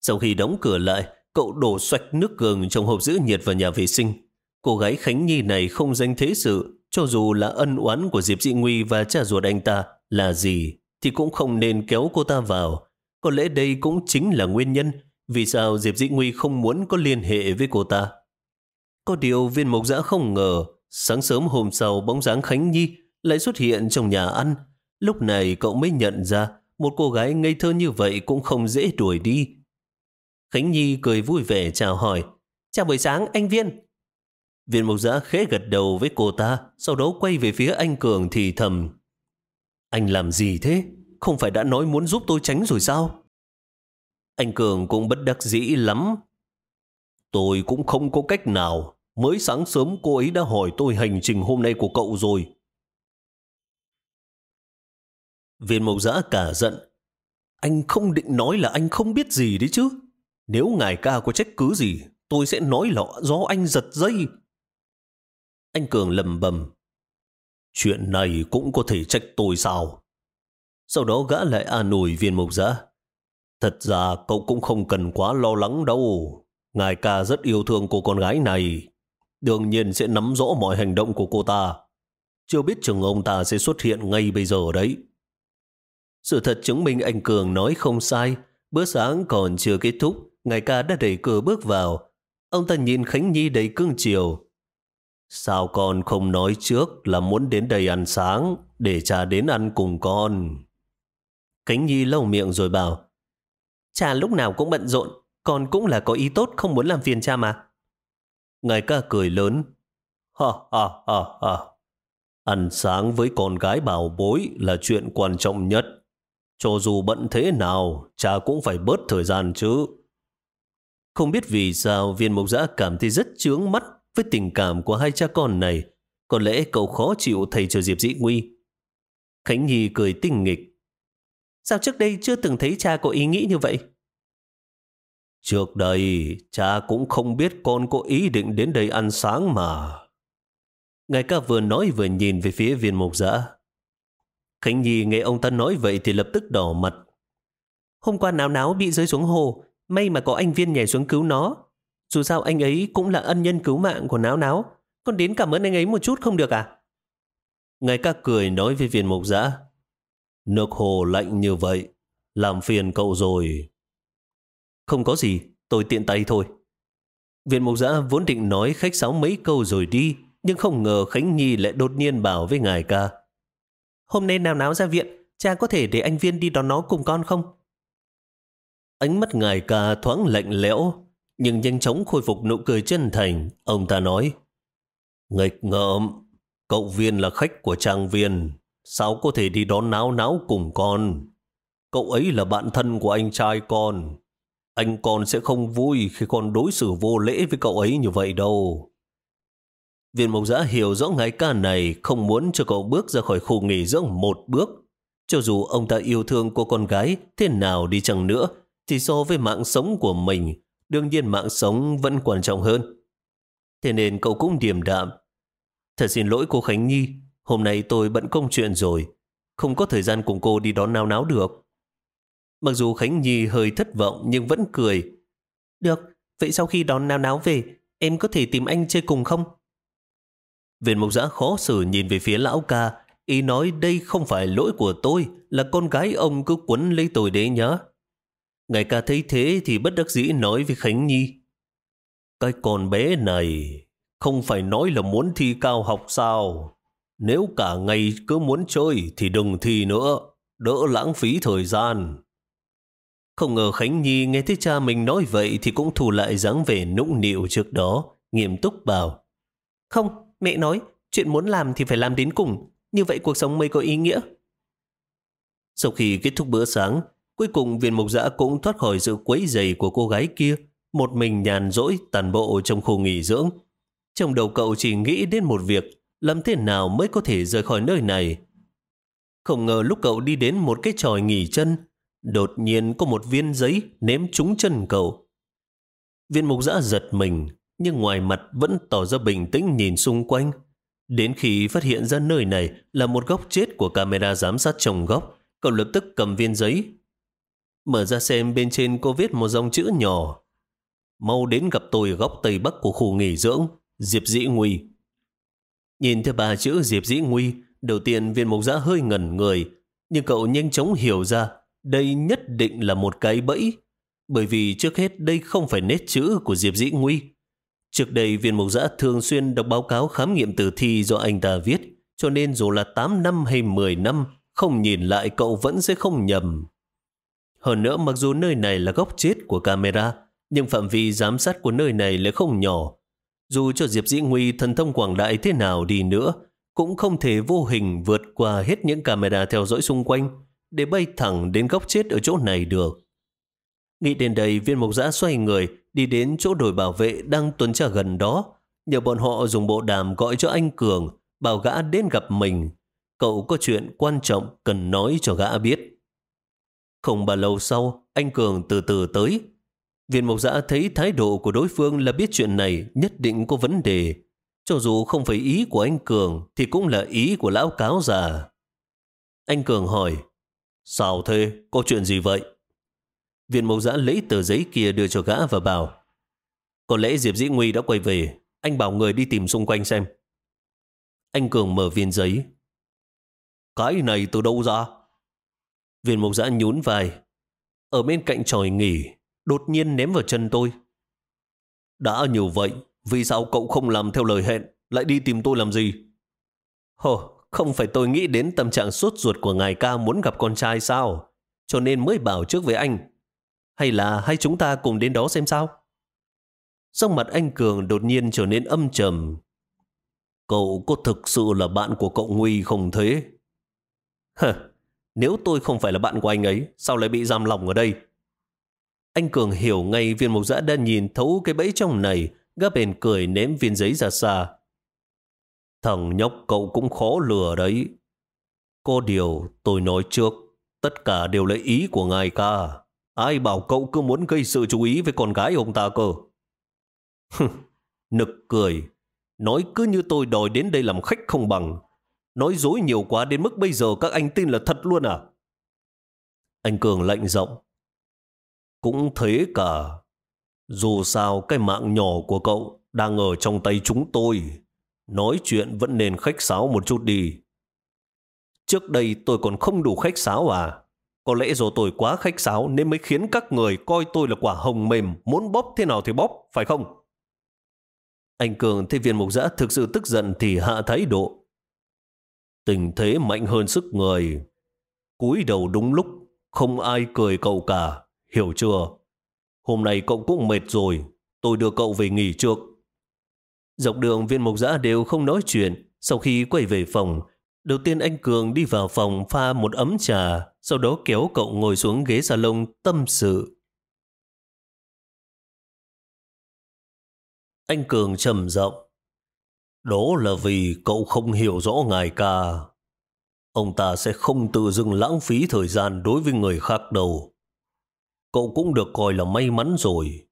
Sau khi đóng cửa lại, cậu đổ xoạch nước gừng trong hộp giữ nhiệt vào nhà vệ sinh. Cô gái Khánh Nhi này không danh thế sự, cho dù là ân oán của Diệp Dị Nguy và cha ruột anh ta là gì, thì cũng không nên kéo cô ta vào. Có lẽ đây cũng chính là nguyên nhân vì sao Diệp Dĩ Nguy không muốn có liên hệ với cô ta. Có điều viên mộc giã không ngờ, sáng sớm hôm sau bóng dáng Khánh Nhi lại xuất hiện trong nhà ăn. Lúc này cậu mới nhận ra một cô gái ngây thơ như vậy cũng không dễ đuổi đi. Khánh Nhi cười vui vẻ chào hỏi. Chào buổi sáng anh Viên. Viên mộc giã khẽ gật đầu với cô ta, sau đó quay về phía anh Cường thì thầm. Anh làm gì thế? Không phải đã nói muốn giúp tôi tránh rồi sao? Anh Cường cũng bất đắc dĩ lắm. Tôi cũng không có cách nào. Mới sáng sớm cô ấy đã hỏi tôi hành trình hôm nay của cậu rồi. Viên mộc giã cả giận. Anh không định nói là anh không biết gì đấy chứ. Nếu ngài ca có trách cứ gì, tôi sẽ nói là do anh giật dây. Anh Cường lầm bầm. Chuyện này cũng có thể trách tôi sao? Sau đó gã lại an ủi viên mộc giã. Thật ra cậu cũng không cần quá lo lắng đâu. Ngài ca rất yêu thương cô con gái này. Đương nhiên sẽ nắm rõ mọi hành động của cô ta. Chưa biết chừng ông ta sẽ xuất hiện ngay bây giờ đấy. Sự thật chứng minh anh Cường nói không sai. Bữa sáng còn chưa kết thúc, ngài ca đã đẩy cửa bước vào. Ông ta nhìn Khánh Nhi đầy cưng chiều. Sao con không nói trước là muốn đến đây ăn sáng, để cha đến ăn cùng con? Khánh Nhi lau miệng rồi bảo, cha lúc nào cũng bận rộn, con cũng là có ý tốt không muốn làm phiền cha mà. Ngài ca cười lớn. Ha ha ha ha. Ăn sáng với con gái bảo bối là chuyện quan trọng nhất. Cho dù bận thế nào, cha cũng phải bớt thời gian chứ. Không biết vì sao viên mộc giã cảm thấy rất chướng mắt với tình cảm của hai cha con này. Có lẽ cậu khó chịu thầy cho Diệp Dĩ Nguy. Khánh Nhi cười tinh nghịch. Sao trước đây chưa từng thấy cha có ý nghĩ như vậy? Trước đây, cha cũng không biết con có ý định đến đây ăn sáng mà. Ngài ca vừa nói vừa nhìn về phía viên mục giã. Khánh Nhi nghe ông ta nói vậy thì lập tức đỏ mặt. Hôm qua náo náo bị rơi xuống hồ, may mà có anh viên nhảy xuống cứu nó. Dù sao anh ấy cũng là ân nhân cứu mạng của náo náo, con đến cảm ơn anh ấy một chút không được à? Ngài ca cười nói với viên mục giã. Nước hồ lạnh như vậy, làm phiền cậu rồi. Không có gì, tôi tiện tay thôi. viện mục giã vốn định nói khách sáo mấy câu rồi đi, nhưng không ngờ Khánh Nhi lại đột nhiên bảo với ngài ca. Hôm nay nào náo ra viện, cha có thể để anh Viên đi đón nó cùng con không? Ánh mắt ngài ca thoáng lạnh lẽo, nhưng nhanh chóng khôi phục nụ cười chân thành. Ông ta nói, Nghịch ngợm, cậu Viên là khách của trang viên, sao có thể đi đón náo náo cùng con? Cậu ấy là bạn thân của anh trai con. Anh con sẽ không vui khi con đối xử vô lễ với cậu ấy như vậy đâu. Viên mộc giã hiểu rõ ngài ca này không muốn cho cậu bước ra khỏi khu nghỉ dưỡng một bước. Cho dù ông ta yêu thương cô con gái thế nào đi chăng nữa, thì so với mạng sống của mình, đương nhiên mạng sống vẫn quan trọng hơn. Thế nên cậu cũng điềm đạm. Thật xin lỗi cô Khánh Nhi, hôm nay tôi bận công chuyện rồi, không có thời gian cùng cô đi đón náo náo được. Mặc dù Khánh Nhi hơi thất vọng nhưng vẫn cười. Được, vậy sau khi đón náo náo về, em có thể tìm anh chơi cùng không? Viên mục giã khó xử nhìn về phía lão ca, ý nói đây không phải lỗi của tôi, là con gái ông cứ quấn lấy tôi đấy nhá. Ngài ca thấy thế thì bất đắc dĩ nói với Khánh Nhi. Cái con bé này không phải nói là muốn thi cao học sao? Nếu cả ngày cứ muốn chơi thì đừng thi nữa, đỡ lãng phí thời gian. Không ngờ Khánh Nhi nghe thấy cha mình nói vậy thì cũng thù lại dáng vẻ nũng nịu trước đó, nghiêm túc bảo. Không, mẹ nói, chuyện muốn làm thì phải làm đến cùng, như vậy cuộc sống mới có ý nghĩa. Sau khi kết thúc bữa sáng, cuối cùng viên mục giã cũng thoát khỏi sự quấy dày của cô gái kia, một mình nhàn rỗi tàn bộ trong khu nghỉ dưỡng. Trong đầu cậu chỉ nghĩ đến một việc, làm thế nào mới có thể rời khỏi nơi này. Không ngờ lúc cậu đi đến một cái tròi nghỉ chân, đột nhiên có một viên giấy ném trúng chân cậu. Viên mục giã giật mình, nhưng ngoài mặt vẫn tỏ ra bình tĩnh nhìn xung quanh. Đến khi phát hiện ra nơi này là một góc chết của camera giám sát trồng góc, cậu lập tức cầm viên giấy. Mở ra xem bên trên cô viết một dòng chữ nhỏ. Mau đến gặp tôi ở góc tây bắc của khu nghỉ dưỡng, Diệp Dĩ Nguy. Nhìn theo ba chữ Diệp Dĩ Nguy, đầu tiên viên mục giã hơi ngẩn người, nhưng cậu nhanh chóng hiểu ra đây nhất định là một cái bẫy, bởi vì trước hết đây không phải nét chữ của Diệp Dĩ Nguy. Trước đây viên mục giã thường xuyên đọc báo cáo khám nghiệm tử thi do anh ta viết, cho nên dù là 8 năm hay 10 năm, không nhìn lại cậu vẫn sẽ không nhầm. Hơn nữa mặc dù nơi này là góc chết của camera, nhưng phạm vi giám sát của nơi này lại không nhỏ. Dù cho Diệp Dĩ Nguy thần thông quảng đại thế nào đi nữa, cũng không thể vô hình vượt qua hết những camera theo dõi xung quanh để bay thẳng đến góc chết ở chỗ này được. Nghĩ đến đây, viên mộc giã xoay người, đi đến chỗ đội bảo vệ đang tuần tra gần đó. Nhờ bọn họ dùng bộ đàm gọi cho anh Cường, bảo gã đến gặp mình. Cậu có chuyện quan trọng cần nói cho gã biết. Không bao lâu sau, anh Cường từ từ tới. Viên Mộc giã thấy thái độ của đối phương là biết chuyện này nhất định có vấn đề. Cho dù không phải ý của anh Cường thì cũng là ý của lão cáo già. Anh Cường hỏi, sao thế, có chuyện gì vậy? Viên mộc giã lấy tờ giấy kia đưa cho gã và bảo Có lẽ Diệp Dĩ Nguy đã quay về Anh bảo người đi tìm xung quanh xem Anh Cường mở viên giấy Cái này từ đâu ra? Viên mộc giã nhún vai Ở bên cạnh tròi nghỉ Đột nhiên ném vào chân tôi Đã nhiều vậy Vì sao cậu không làm theo lời hẹn Lại đi tìm tôi làm gì? Hờ, không phải tôi nghĩ đến tâm trạng sốt ruột của ngài ca muốn gặp con trai sao? Cho nên mới bảo trước với anh hay là hai chúng ta cùng đến đó xem sao? sắc mặt anh Cường đột nhiên trở nên âm trầm. Cậu có thực sự là bạn của cậu Nguy không thế? Hờ, nếu tôi không phải là bạn của anh ấy, sao lại bị giam lòng ở đây? Anh Cường hiểu ngay viên mục giã đã nhìn thấu cái bẫy trong này, gấp bền cười ném viên giấy ra xa. Thằng nhóc cậu cũng khó lừa đấy. Có điều tôi nói trước, tất cả đều là ý của ngài ca. Ai bảo cậu cứ muốn gây sự chú ý với con gái ông ta cơ? Nực cười, nói cứ như tôi đòi đến đây làm khách không bằng. Nói dối nhiều quá đến mức bây giờ các anh tin là thật luôn à? Anh Cường lạnh giọng. Cũng thế cả. Dù sao cái mạng nhỏ của cậu đang ở trong tay chúng tôi. Nói chuyện vẫn nên khách sáo một chút đi. Trước đây tôi còn không đủ khách sáo à? Có lẽ do tôi quá khách sáo nên mới khiến các người coi tôi là quả hồng mềm, muốn bóp thế nào thì bóp, phải không? Anh Cường thấy viên mục giã thực sự tức giận thì hạ thái độ. Tình thế mạnh hơn sức người. cúi đầu đúng lúc, không ai cười cậu cả, hiểu chưa? Hôm nay cậu cũng mệt rồi, tôi đưa cậu về nghỉ trước. Dọc đường viên mục giã đều không nói chuyện, sau khi quay về phòng, Đầu tiên anh Cường đi vào phòng pha một ấm trà, sau đó kéo cậu ngồi xuống ghế salon tâm sự. Anh Cường trầm giọng. Đó là vì cậu không hiểu rõ ngài ca. Ông ta sẽ không tự dưng lãng phí thời gian đối với người khác đâu. Cậu cũng được coi là may mắn rồi.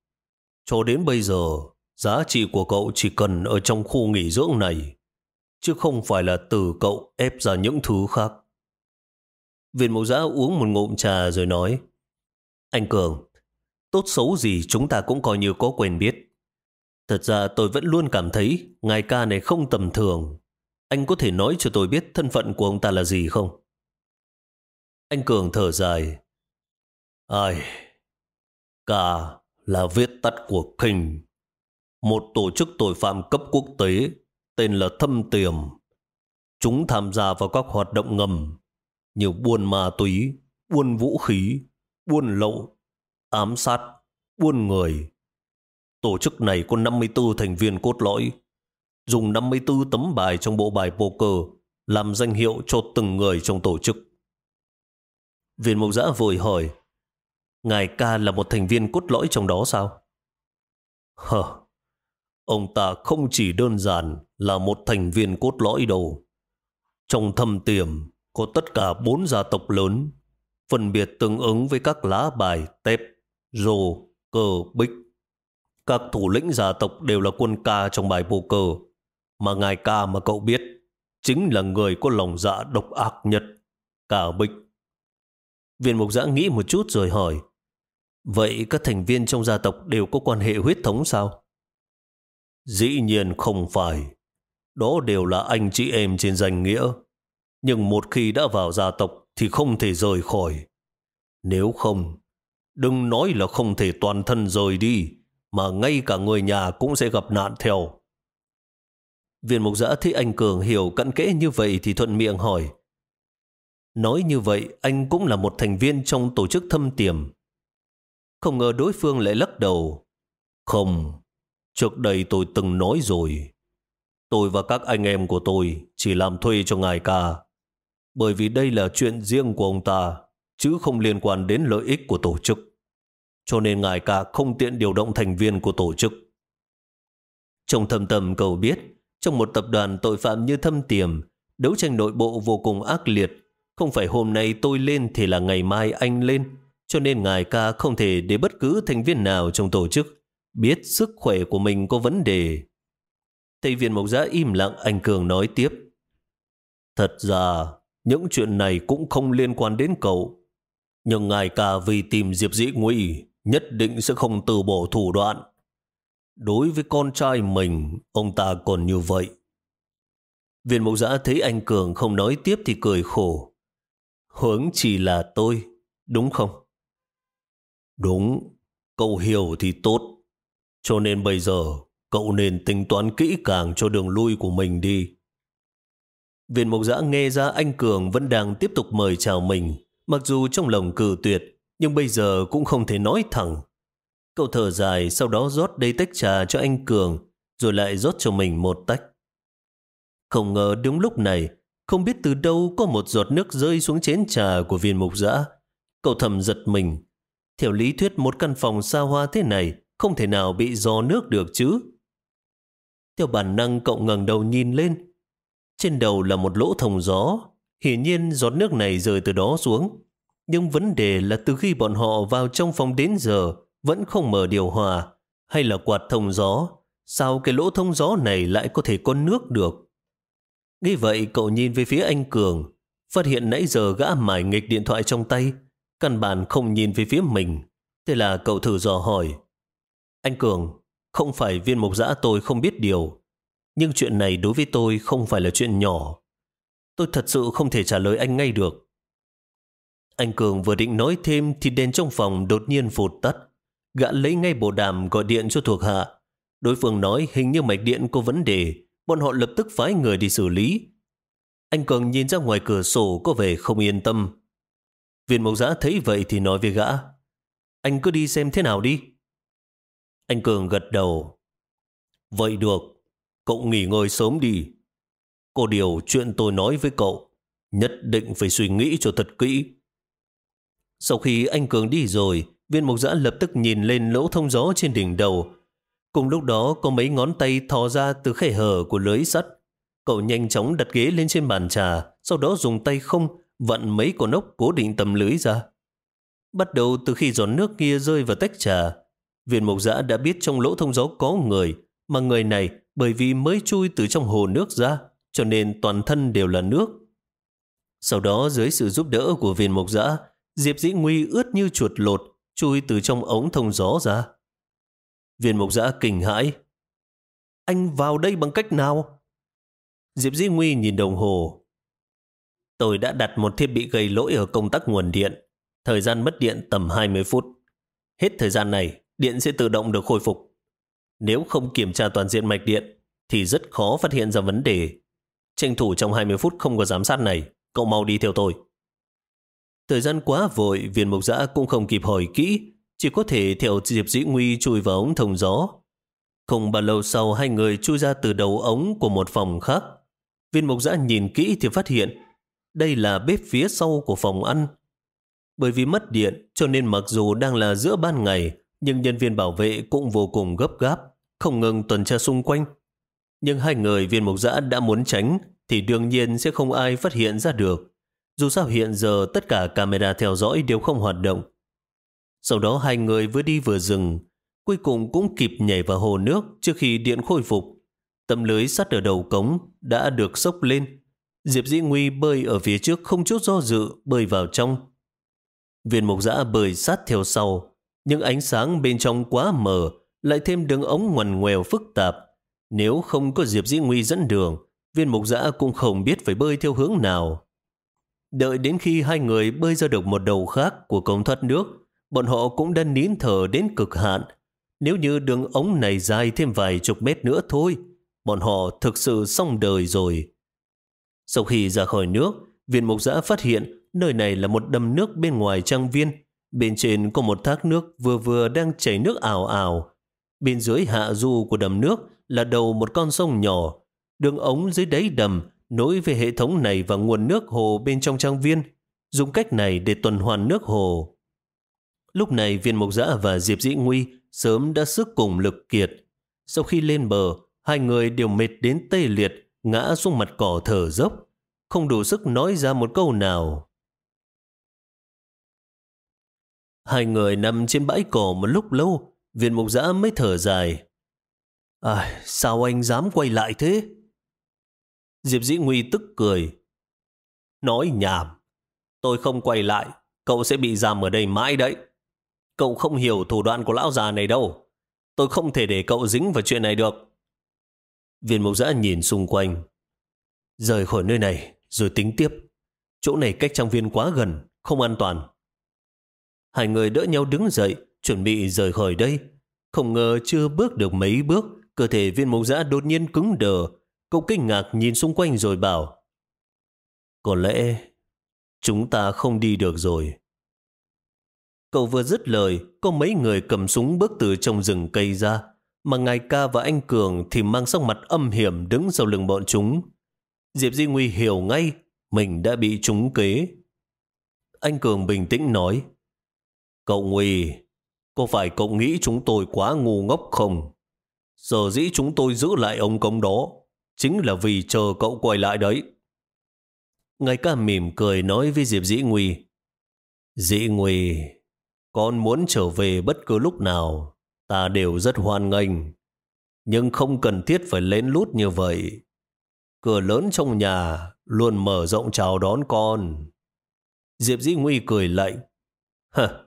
Cho đến bây giờ, giá trị của cậu chỉ cần ở trong khu nghỉ dưỡng này chứ không phải là từ cậu ép ra những thứ khác. Viện mẫu giã uống một ngụm trà rồi nói, Anh Cường, tốt xấu gì chúng ta cũng coi như có quen biết. Thật ra tôi vẫn luôn cảm thấy ngài ca này không tầm thường. Anh có thể nói cho tôi biết thân phận của ông ta là gì không? Anh Cường thở dài. Ai? Cả là viết tắt của King, một tổ chức tội phạm cấp quốc tế tên là Thâm Tiềm. Chúng tham gia vào các hoạt động ngầm như buôn ma túy, buôn vũ khí, buôn lậu, ám sát, buôn người. Tổ chức này có 54 thành viên cốt lõi, dùng 54 tấm bài trong bộ bài poker làm danh hiệu cho từng người trong tổ chức. Viên mộc giã vội hỏi, Ngài ca là một thành viên cốt lõi trong đó sao? Hờ, Ông ta không chỉ đơn giản là một thành viên cốt lõi đâu. Trong thâm tiềm có tất cả bốn gia tộc lớn, phân biệt tương ứng với các lá bài tép, rô, cờ, bích. Các thủ lĩnh gia tộc đều là quân ca trong bài poker, mà ngài ca mà cậu biết chính là người có lòng dạ độc ác nhất, cả bích. Viên mục giã nghĩ một chút rồi hỏi, vậy các thành viên trong gia tộc đều có quan hệ huyết thống sao? Dĩ nhiên không phải. Đó đều là anh chị em trên danh nghĩa. Nhưng một khi đã vào gia tộc thì không thể rời khỏi. Nếu không, đừng nói là không thể toàn thân rời đi, mà ngay cả người nhà cũng sẽ gặp nạn theo. Viên mục giã thấy anh Cường hiểu cận kẽ như vậy thì thuận miệng hỏi. Nói như vậy, anh cũng là một thành viên trong tổ chức thâm tiềm. Không ngờ đối phương lại lắc đầu. Không, Trước đây tôi từng nói rồi, tôi và các anh em của tôi chỉ làm thuê cho ngài ca, bởi vì đây là chuyện riêng của ông ta, chứ không liên quan đến lợi ích của tổ chức. Cho nên ngài ca không tiện điều động thành viên của tổ chức. Trong thâm tâm cầu biết, trong một tập đoàn tội phạm như thâm tiềm, đấu tranh nội bộ vô cùng ác liệt. Không phải hôm nay tôi lên thì là ngày mai anh lên, cho nên ngài ca không thể để bất cứ thành viên nào trong tổ chức biết sức khỏe của mình có vấn đề. Tây viên mộc giã im lặng anh Cường nói tiếp. Thật ra, những chuyện này cũng không liên quan đến cậu. Nhưng ngài ca vì tìm Diệp Dĩ Nguy nhất định sẽ không từ bỏ thủ đoạn. Đối với con trai mình, ông ta còn như vậy. Viên mộc giã thấy anh Cường không nói tiếp thì cười khổ. Hướng chỉ là tôi, đúng không? Đúng, cậu hiểu thì tốt. Cho nên bây giờ, cậu nên tính toán kỹ càng cho đường lui của mình đi. Viên mộc giã nghe ra anh Cường vẫn đang tiếp tục mời chào mình, mặc dù trong lòng cử tuyệt, nhưng bây giờ cũng không thể nói thẳng. Cậu thở dài, sau đó rót đầy tách trà cho anh Cường, rồi lại rót cho mình một tách. Không ngờ đúng lúc này, không biết từ đâu có một giọt nước rơi xuống chén trà của viên mục giã. Cậu thầm giật mình. Theo lý thuyết một căn phòng xa hoa thế này không thể nào bị gió nước được chứ. Theo bản năng cậu ngẩng đầu nhìn lên. Trên đầu là một lỗ thông gió. Hiển nhiên giọt nước này rơi từ đó xuống. Nhưng vấn đề là từ khi bọn họ vào trong phòng đến giờ vẫn không mở điều hòa hay là quạt thông gió. Sao cái lỗ thông gió này lại có thể có nước được? Nghĩ vậy cậu nhìn về phía anh Cường, phát hiện nãy giờ gã mải nghịch điện thoại trong tay, căn bản không nhìn về phía mình. Thế là cậu thử dò hỏi. Anh Cường, không phải viên mục giã tôi không biết điều, nhưng chuyện này đối với tôi không phải là chuyện nhỏ. Tôi thật sự không thể trả lời anh ngay được. Anh Cường vừa định nói thêm thì đèn trong phòng đột nhiên vụt tắt. Gã lấy ngay bộ đàm gọi điện cho thuộc hạ. Đối phương nói hình như mạch điện có vấn đề, bọn họ lập tức phái người đi xử lý. Anh Cường nhìn ra ngoài cửa sổ có vẻ không yên tâm. Viên mộc giã thấy vậy thì nói với gã, anh cứ đi xem thế nào đi. Anh Cường gật đầu. Vậy được, cậu nghỉ ngơi sớm đi. Có điều chuyện tôi nói với cậu, nhất định phải suy nghĩ cho thật kỹ. Sau khi anh Cường đi rồi, viên mộc giã lập tức nhìn lên lỗ thông gió trên đỉnh đầu, Cùng lúc đó có mấy ngón tay thò ra từ khe hở của lưới sắt. Cậu nhanh chóng đặt ghế lên trên bàn trà, sau đó dùng tay không vặn mấy con ốc cố định tầm lưới ra. Bắt đầu từ khi giọt nước kia rơi vào tách trà, viên mộc giã đã biết trong lỗ thông gió có người, mà người này bởi vì mới chui từ trong hồ nước ra, cho nên toàn thân đều là nước. Sau đó dưới sự giúp đỡ của viên mộc giã, Diệp Dĩ Nguy ướt như chuột lột, chui từ trong ống thông gió ra. Viên mục giã kinh hãi. Anh vào đây bằng cách nào? Diệp dĩ Nguy nhìn đồng hồ. Tôi đã đặt một thiết bị gây lỗi ở công tắc nguồn điện. Thời gian mất điện tầm 20 phút. Hết thời gian này, điện sẽ tự động được khôi phục. Nếu không kiểm tra toàn diện mạch điện, thì rất khó phát hiện ra vấn đề. Tranh thủ trong 20 phút không có giám sát này, cậu mau đi theo tôi. Thời gian quá vội, viên mục giã cũng không kịp hỏi kỹ, chỉ có thể theo Diệp Dĩ Nguy chui vào ống thông gió. Không bao lâu sau hai người chui ra từ đầu ống của một phòng khác. Viên mục giã nhìn kỹ thì phát hiện đây là bếp phía sau của phòng ăn. Bởi vì mất điện cho nên mặc dù đang là giữa ban ngày nhưng nhân viên bảo vệ cũng vô cùng gấp gáp, không ngừng tuần tra xung quanh. Nhưng hai người viên mục giã đã muốn tránh thì đương nhiên sẽ không ai phát hiện ra được. Dù sao hiện giờ tất cả camera theo dõi đều không hoạt động. Sau đó hai người vừa đi vừa dừng, cuối cùng cũng kịp nhảy vào hồ nước trước khi điện khôi phục. Tấm lưới sắt ở đầu cống đã được sốc lên. Diệp Dĩ Nguy bơi ở phía trước không chút do dự bơi vào trong. Viên mục giã bơi sát theo sau, nhưng ánh sáng bên trong quá mờ, lại thêm đường ống ngoằn ngoèo phức tạp. Nếu không có Diệp Dĩ Nguy dẫn đường, viên mục giã cũng không biết phải bơi theo hướng nào. Đợi đến khi hai người bơi ra được một đầu khác của cống thoát nước, bọn họ cũng đã nín thở đến cực hạn. Nếu như đường ống này dài thêm vài chục mét nữa thôi, bọn họ thực sự xong đời rồi. Sau khi ra khỏi nước, viên mục giã phát hiện nơi này là một đầm nước bên ngoài trang viên. Bên trên có một thác nước vừa vừa đang chảy nước ảo ảo. Bên dưới hạ du của đầm nước là đầu một con sông nhỏ. Đường ống dưới đáy đầm nối về hệ thống này và nguồn nước hồ bên trong trang viên. Dùng cách này để tuần hoàn nước hồ. Lúc này viên mộc giã và Diệp Dĩ Nguy sớm đã sức cùng lực kiệt. Sau khi lên bờ, hai người đều mệt đến tê liệt, ngã xuống mặt cỏ thở dốc, không đủ sức nói ra một câu nào. Hai người nằm trên bãi cỏ một lúc lâu, viên mục giã mới thở dài. À, sao anh dám quay lại thế? Diệp Dĩ Nguy tức cười. Nói nhảm, tôi không quay lại, cậu sẽ bị giam ở đây mãi đấy. Cậu không hiểu thủ đoạn của lão già này đâu. Tôi không thể để cậu dính vào chuyện này được. Viên mộc giã nhìn xung quanh. Rời khỏi nơi này rồi tính tiếp. Chỗ này cách trang viên quá gần, không an toàn. Hai người đỡ nhau đứng dậy, chuẩn bị rời khỏi đây. Không ngờ chưa bước được mấy bước, cơ thể viên mộc giã đột nhiên cứng đờ. Cậu kinh ngạc nhìn xung quanh rồi bảo. Có lẽ chúng ta không đi được rồi. Cậu vừa dứt lời, có mấy người cầm súng bước từ trong rừng cây ra, mà ngài ca và anh Cường thì mang sắc mặt âm hiểm đứng sau lưng bọn chúng. Diệp Di Nguy hiểu ngay mình đã bị trúng kế. Anh Cường bình tĩnh nói, Cậu Nguy, có phải cậu nghĩ chúng tôi quá ngu ngốc không? Giờ dĩ chúng tôi giữ lại ông công đó, chính là vì chờ cậu quay lại đấy. Ngài ca mỉm cười nói với Diệp Dĩ Nguy, Dĩ Nguy, con muốn trở về bất cứ lúc nào, ta đều rất hoan nghênh, nhưng không cần thiết phải lén lút như vậy. Cửa lớn trong nhà luôn mở rộng chào đón con. Diệp Dĩ Nguy cười lạnh. Hờ,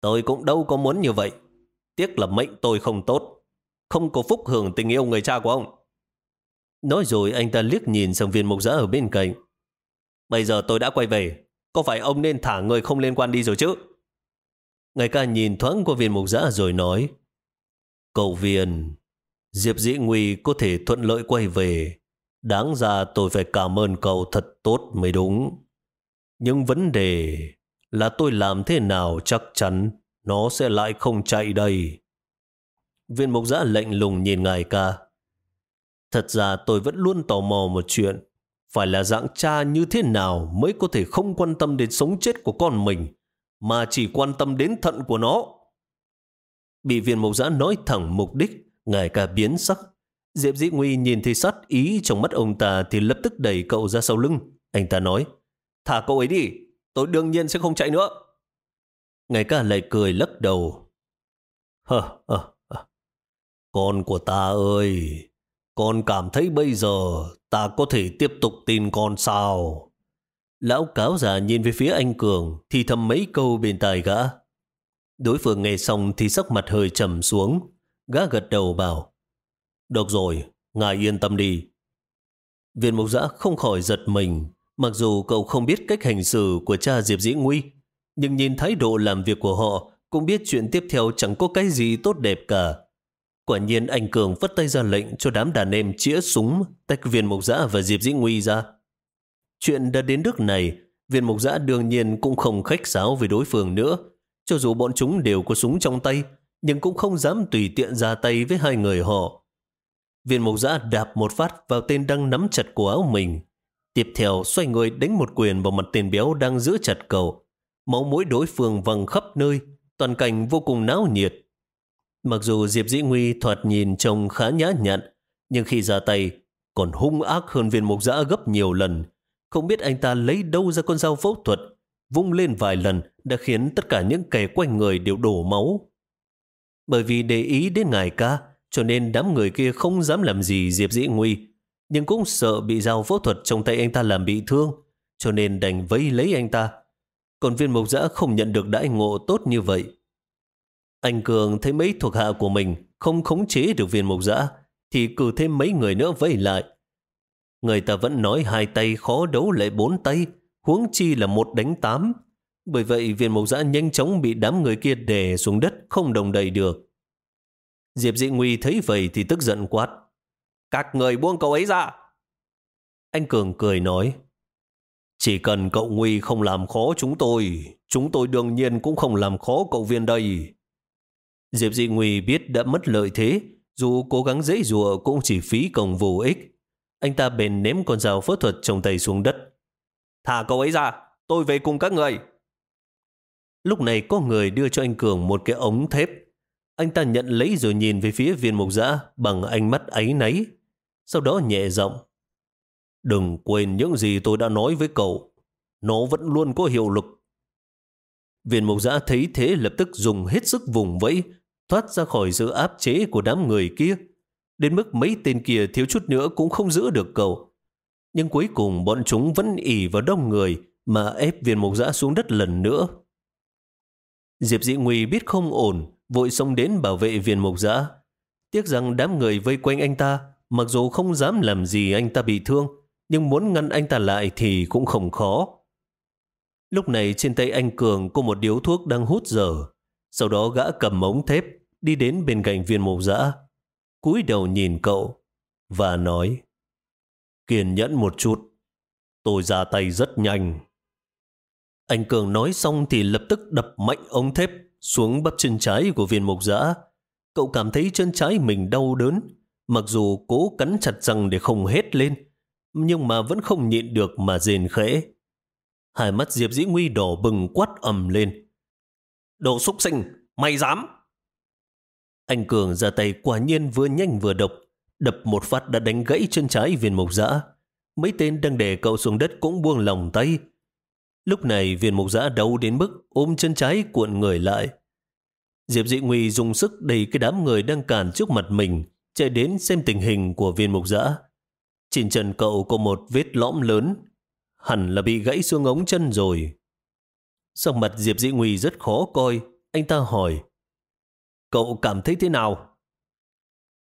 tôi cũng đâu có muốn như vậy. Tiếc là mệnh tôi không tốt. Không có phúc hưởng tình yêu người cha của ông. Nói rồi anh ta liếc nhìn sang viên mục giã ở bên cạnh. Bây giờ tôi đã quay về. Có phải ông nên thả người không liên quan đi rồi chứ? Ngài ca nhìn thoáng qua viên mục giã rồi nói. Cậu viên, Diệp Dĩ Nguy có thể thuận lợi quay về Đáng ra tôi phải cảm ơn cậu thật tốt mới đúng. Nhưng vấn đề là tôi làm thế nào chắc chắn nó sẽ lại không chạy đây. Viên mục giã lệnh lùng nhìn ngài ca. Thật ra tôi vẫn luôn tò mò một chuyện. Phải là dạng cha như thế nào mới có thể không quan tâm đến sống chết của con mình, mà chỉ quan tâm đến thận của nó. Bị viên mộc giã nói thẳng mục đích, ngài ca biến sắc, Diệp Dĩ Nguy nhìn thấy sát ý trong mắt ông ta thì lập tức đẩy cậu ra sau lưng. Anh ta nói, thả cậu ấy đi, tôi đương nhiên sẽ không chạy nữa. Ngài ca lại cười lắc đầu. Hờ, hờ, hờ. Con của ta ơi, con cảm thấy bây giờ ta có thể tiếp tục tin con sao? Lão cáo già nhìn về phía anh Cường thì thầm mấy câu bên tai gã. Đối phương nghe xong thì sắc mặt hơi trầm xuống. Gã gật đầu bảo được rồi, ngài yên tâm đi. Viên mục giã không khỏi giật mình, mặc dù cậu không biết cách hành xử của cha Diệp Dĩ Nguy, nhưng nhìn thái độ làm việc của họ cũng biết chuyện tiếp theo chẳng có cái gì tốt đẹp cả. Quả nhiên anh Cường vất tay ra lệnh cho đám đàn em chĩa súng tách viên mục giã và Diệp Dĩ Nguy ra. Chuyện đã đến nước này, viên mục giã đương nhiên cũng không khách sáo với đối phương nữa. Cho dù bọn chúng đều có súng trong tay, nhưng cũng không dám tùy tiện ra tay với hai người họ. Viên mục giã đạp một phát vào tên đang nắm chặt cổ áo mình. Tiếp theo xoay người đánh một quyền vào mặt tên béo đang giữ chặt cầu Máu mũi đối phương văng khắp nơi, toàn cảnh vô cùng náo nhiệt. Mặc dù Diệp Dĩ Nguy thoạt nhìn trông khá nhã nhặn, nhưng khi ra tay còn hung ác hơn viên mục giã gấp nhiều lần. Không biết anh ta lấy đâu ra con dao phẫu thuật, vung lên vài lần đã khiến tất cả những kẻ quanh người đều đổ máu. Bởi vì để ý đến ngài ca, cho nên đám người kia không dám làm gì Diệp Dĩ Nguy, nhưng cũng sợ bị dao phẫu thuật trong tay anh ta làm bị thương, cho nên đành vây lấy anh ta. Còn viên mộc giã không nhận được đãi ngộ tốt như vậy. Anh Cường thấy mấy thuộc hạ của mình không khống chế được viên mộc giã, thì cử thêm mấy người nữa vây lại. Người ta vẫn nói hai tay khó đấu lại bốn tay, huống chi là một đánh tám. Bởi vậy viên mộc giã nhanh chóng bị đám người kia đè xuống đất không đồng đầy được. Diệp Dị Nguy thấy vậy thì tức giận quát. Các người buông cậu ấy ra. Anh Cường cười nói. Chỉ cần cậu Nguy không làm khó chúng tôi, chúng tôi đương nhiên cũng không làm khó cậu viên đây. Diệp Dị Nguy biết đã mất lợi thế, dù cố gắng dễ dùa cũng chỉ phí công vô ích. Anh ta bền ném con dao phẫu thuật trong tay xuống đất. Thả cậu ấy ra, tôi về cùng các người. Lúc này có người đưa cho anh Cường một cái ống thép anh ta nhận lấy rồi nhìn về phía viên mục giã bằng ánh mắt ấy nấy. Sau đó nhẹ giọng. Đừng quên những gì tôi đã nói với cậu. Nó vẫn luôn có hiệu lực. Viên mục giã thấy thế lập tức dùng hết sức vùng vẫy, thoát ra khỏi sự áp chế của đám người kia. Đến mức mấy tên kia thiếu chút nữa cũng không giữ được cậu. Nhưng cuối cùng bọn chúng vẫn ỉ vào đông người mà ép viên mục giã xuống đất lần nữa. Diệp Dị Nguy biết không ổn, vội xông đến bảo vệ viên mục giã. Tiếc rằng đám người vây quanh anh ta, mặc dù không dám làm gì anh ta bị thương, nhưng muốn ngăn anh ta lại thì cũng không khó. Lúc này trên tay anh Cường có một điếu thuốc đang hút dở. Sau đó gã cầm ống thép, đi đến bên cạnh viên mục giã cúi đầu nhìn cậu và nói Kiên nhẫn một chút, tôi ra tay rất nhanh. Anh Cường nói xong thì lập tức đập mạnh ống thép xuống bắp chân trái của viên mục giã. Cậu cảm thấy chân trái mình đau đớn, mặc dù cố cắn chặt răng để không hét lên, nhưng mà vẫn không nhịn được mà rền khẽ. Hai mắt Diệp Dĩ Nguy đỏ bừng quát ầm lên. Đồ xúc sinh, mày dám! Anh Cường ra tay quả nhiên vừa nhanh vừa độc, đập một phát đã đánh gãy chân trái viên mục giã. Mấy tên đang đè cậu xuống đất cũng buông lòng tay. Lúc này viên mục giã đấu đến mức ôm chân trái cuộn người lại. Diệp Dị Nguy dùng sức đẩy cái đám người đang cản trước mặt mình, chạy đến xem tình hình của viên mục giã. Trên chân cậu có một vết lõm lớn, hẳn là bị gãy xương ống chân rồi. Sau mặt Diệp Dị Nguy rất khó coi, anh ta hỏi, Cậu cảm thấy thế nào?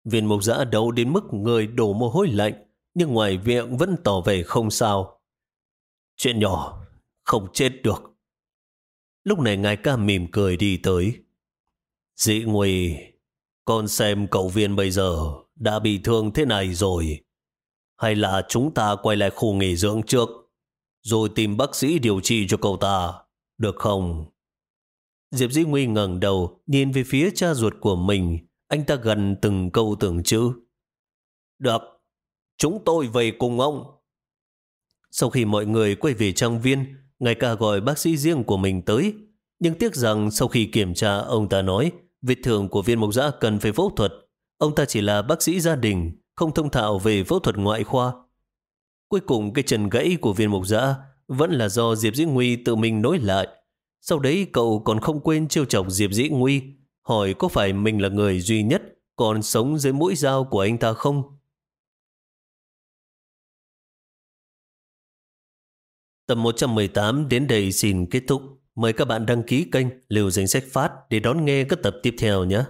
Viên mục giã đấu đến mức người đổ mồ hôi lạnh, nhưng ngoài miệng vẫn tỏ vẻ không sao. Chuyện nhỏ, không chết được. Lúc này ngài ca mỉm cười đi tới. Dị nguy, con xem cậu viên bây giờ đã bị thương thế này rồi. Hay là chúng ta quay lại khu nghỉ dưỡng trước, rồi tìm bác sĩ điều trị cho cậu ta, được không? Diệp Dĩ Nguy ngẩng đầu, nhìn về phía cha ruột của mình, anh ta gần từng câu từng chữ. Được, chúng tôi về cùng ông. Sau khi mọi người quay về trang viên, ngay cả gọi bác sĩ riêng của mình tới. Nhưng tiếc rằng sau khi kiểm tra, ông ta nói vết thương của viên mộc giã cần phải phẫu thuật. Ông ta chỉ là bác sĩ gia đình, không thông thạo về phẫu thuật ngoại khoa. Cuối cùng cái chân gãy của viên mộc giã vẫn là do Diệp Dĩ Nguy tự mình nối lại. Sau đấy cậu còn không quên trêu chọc Diệp Dĩ Nguy, hỏi có phải mình là người duy nhất còn sống dưới mũi dao của anh ta không? Tập 118 đến đây xin kết thúc. Mời các bạn đăng ký kênh Liều Danh Sách Phát để đón nghe các tập tiếp theo nhé.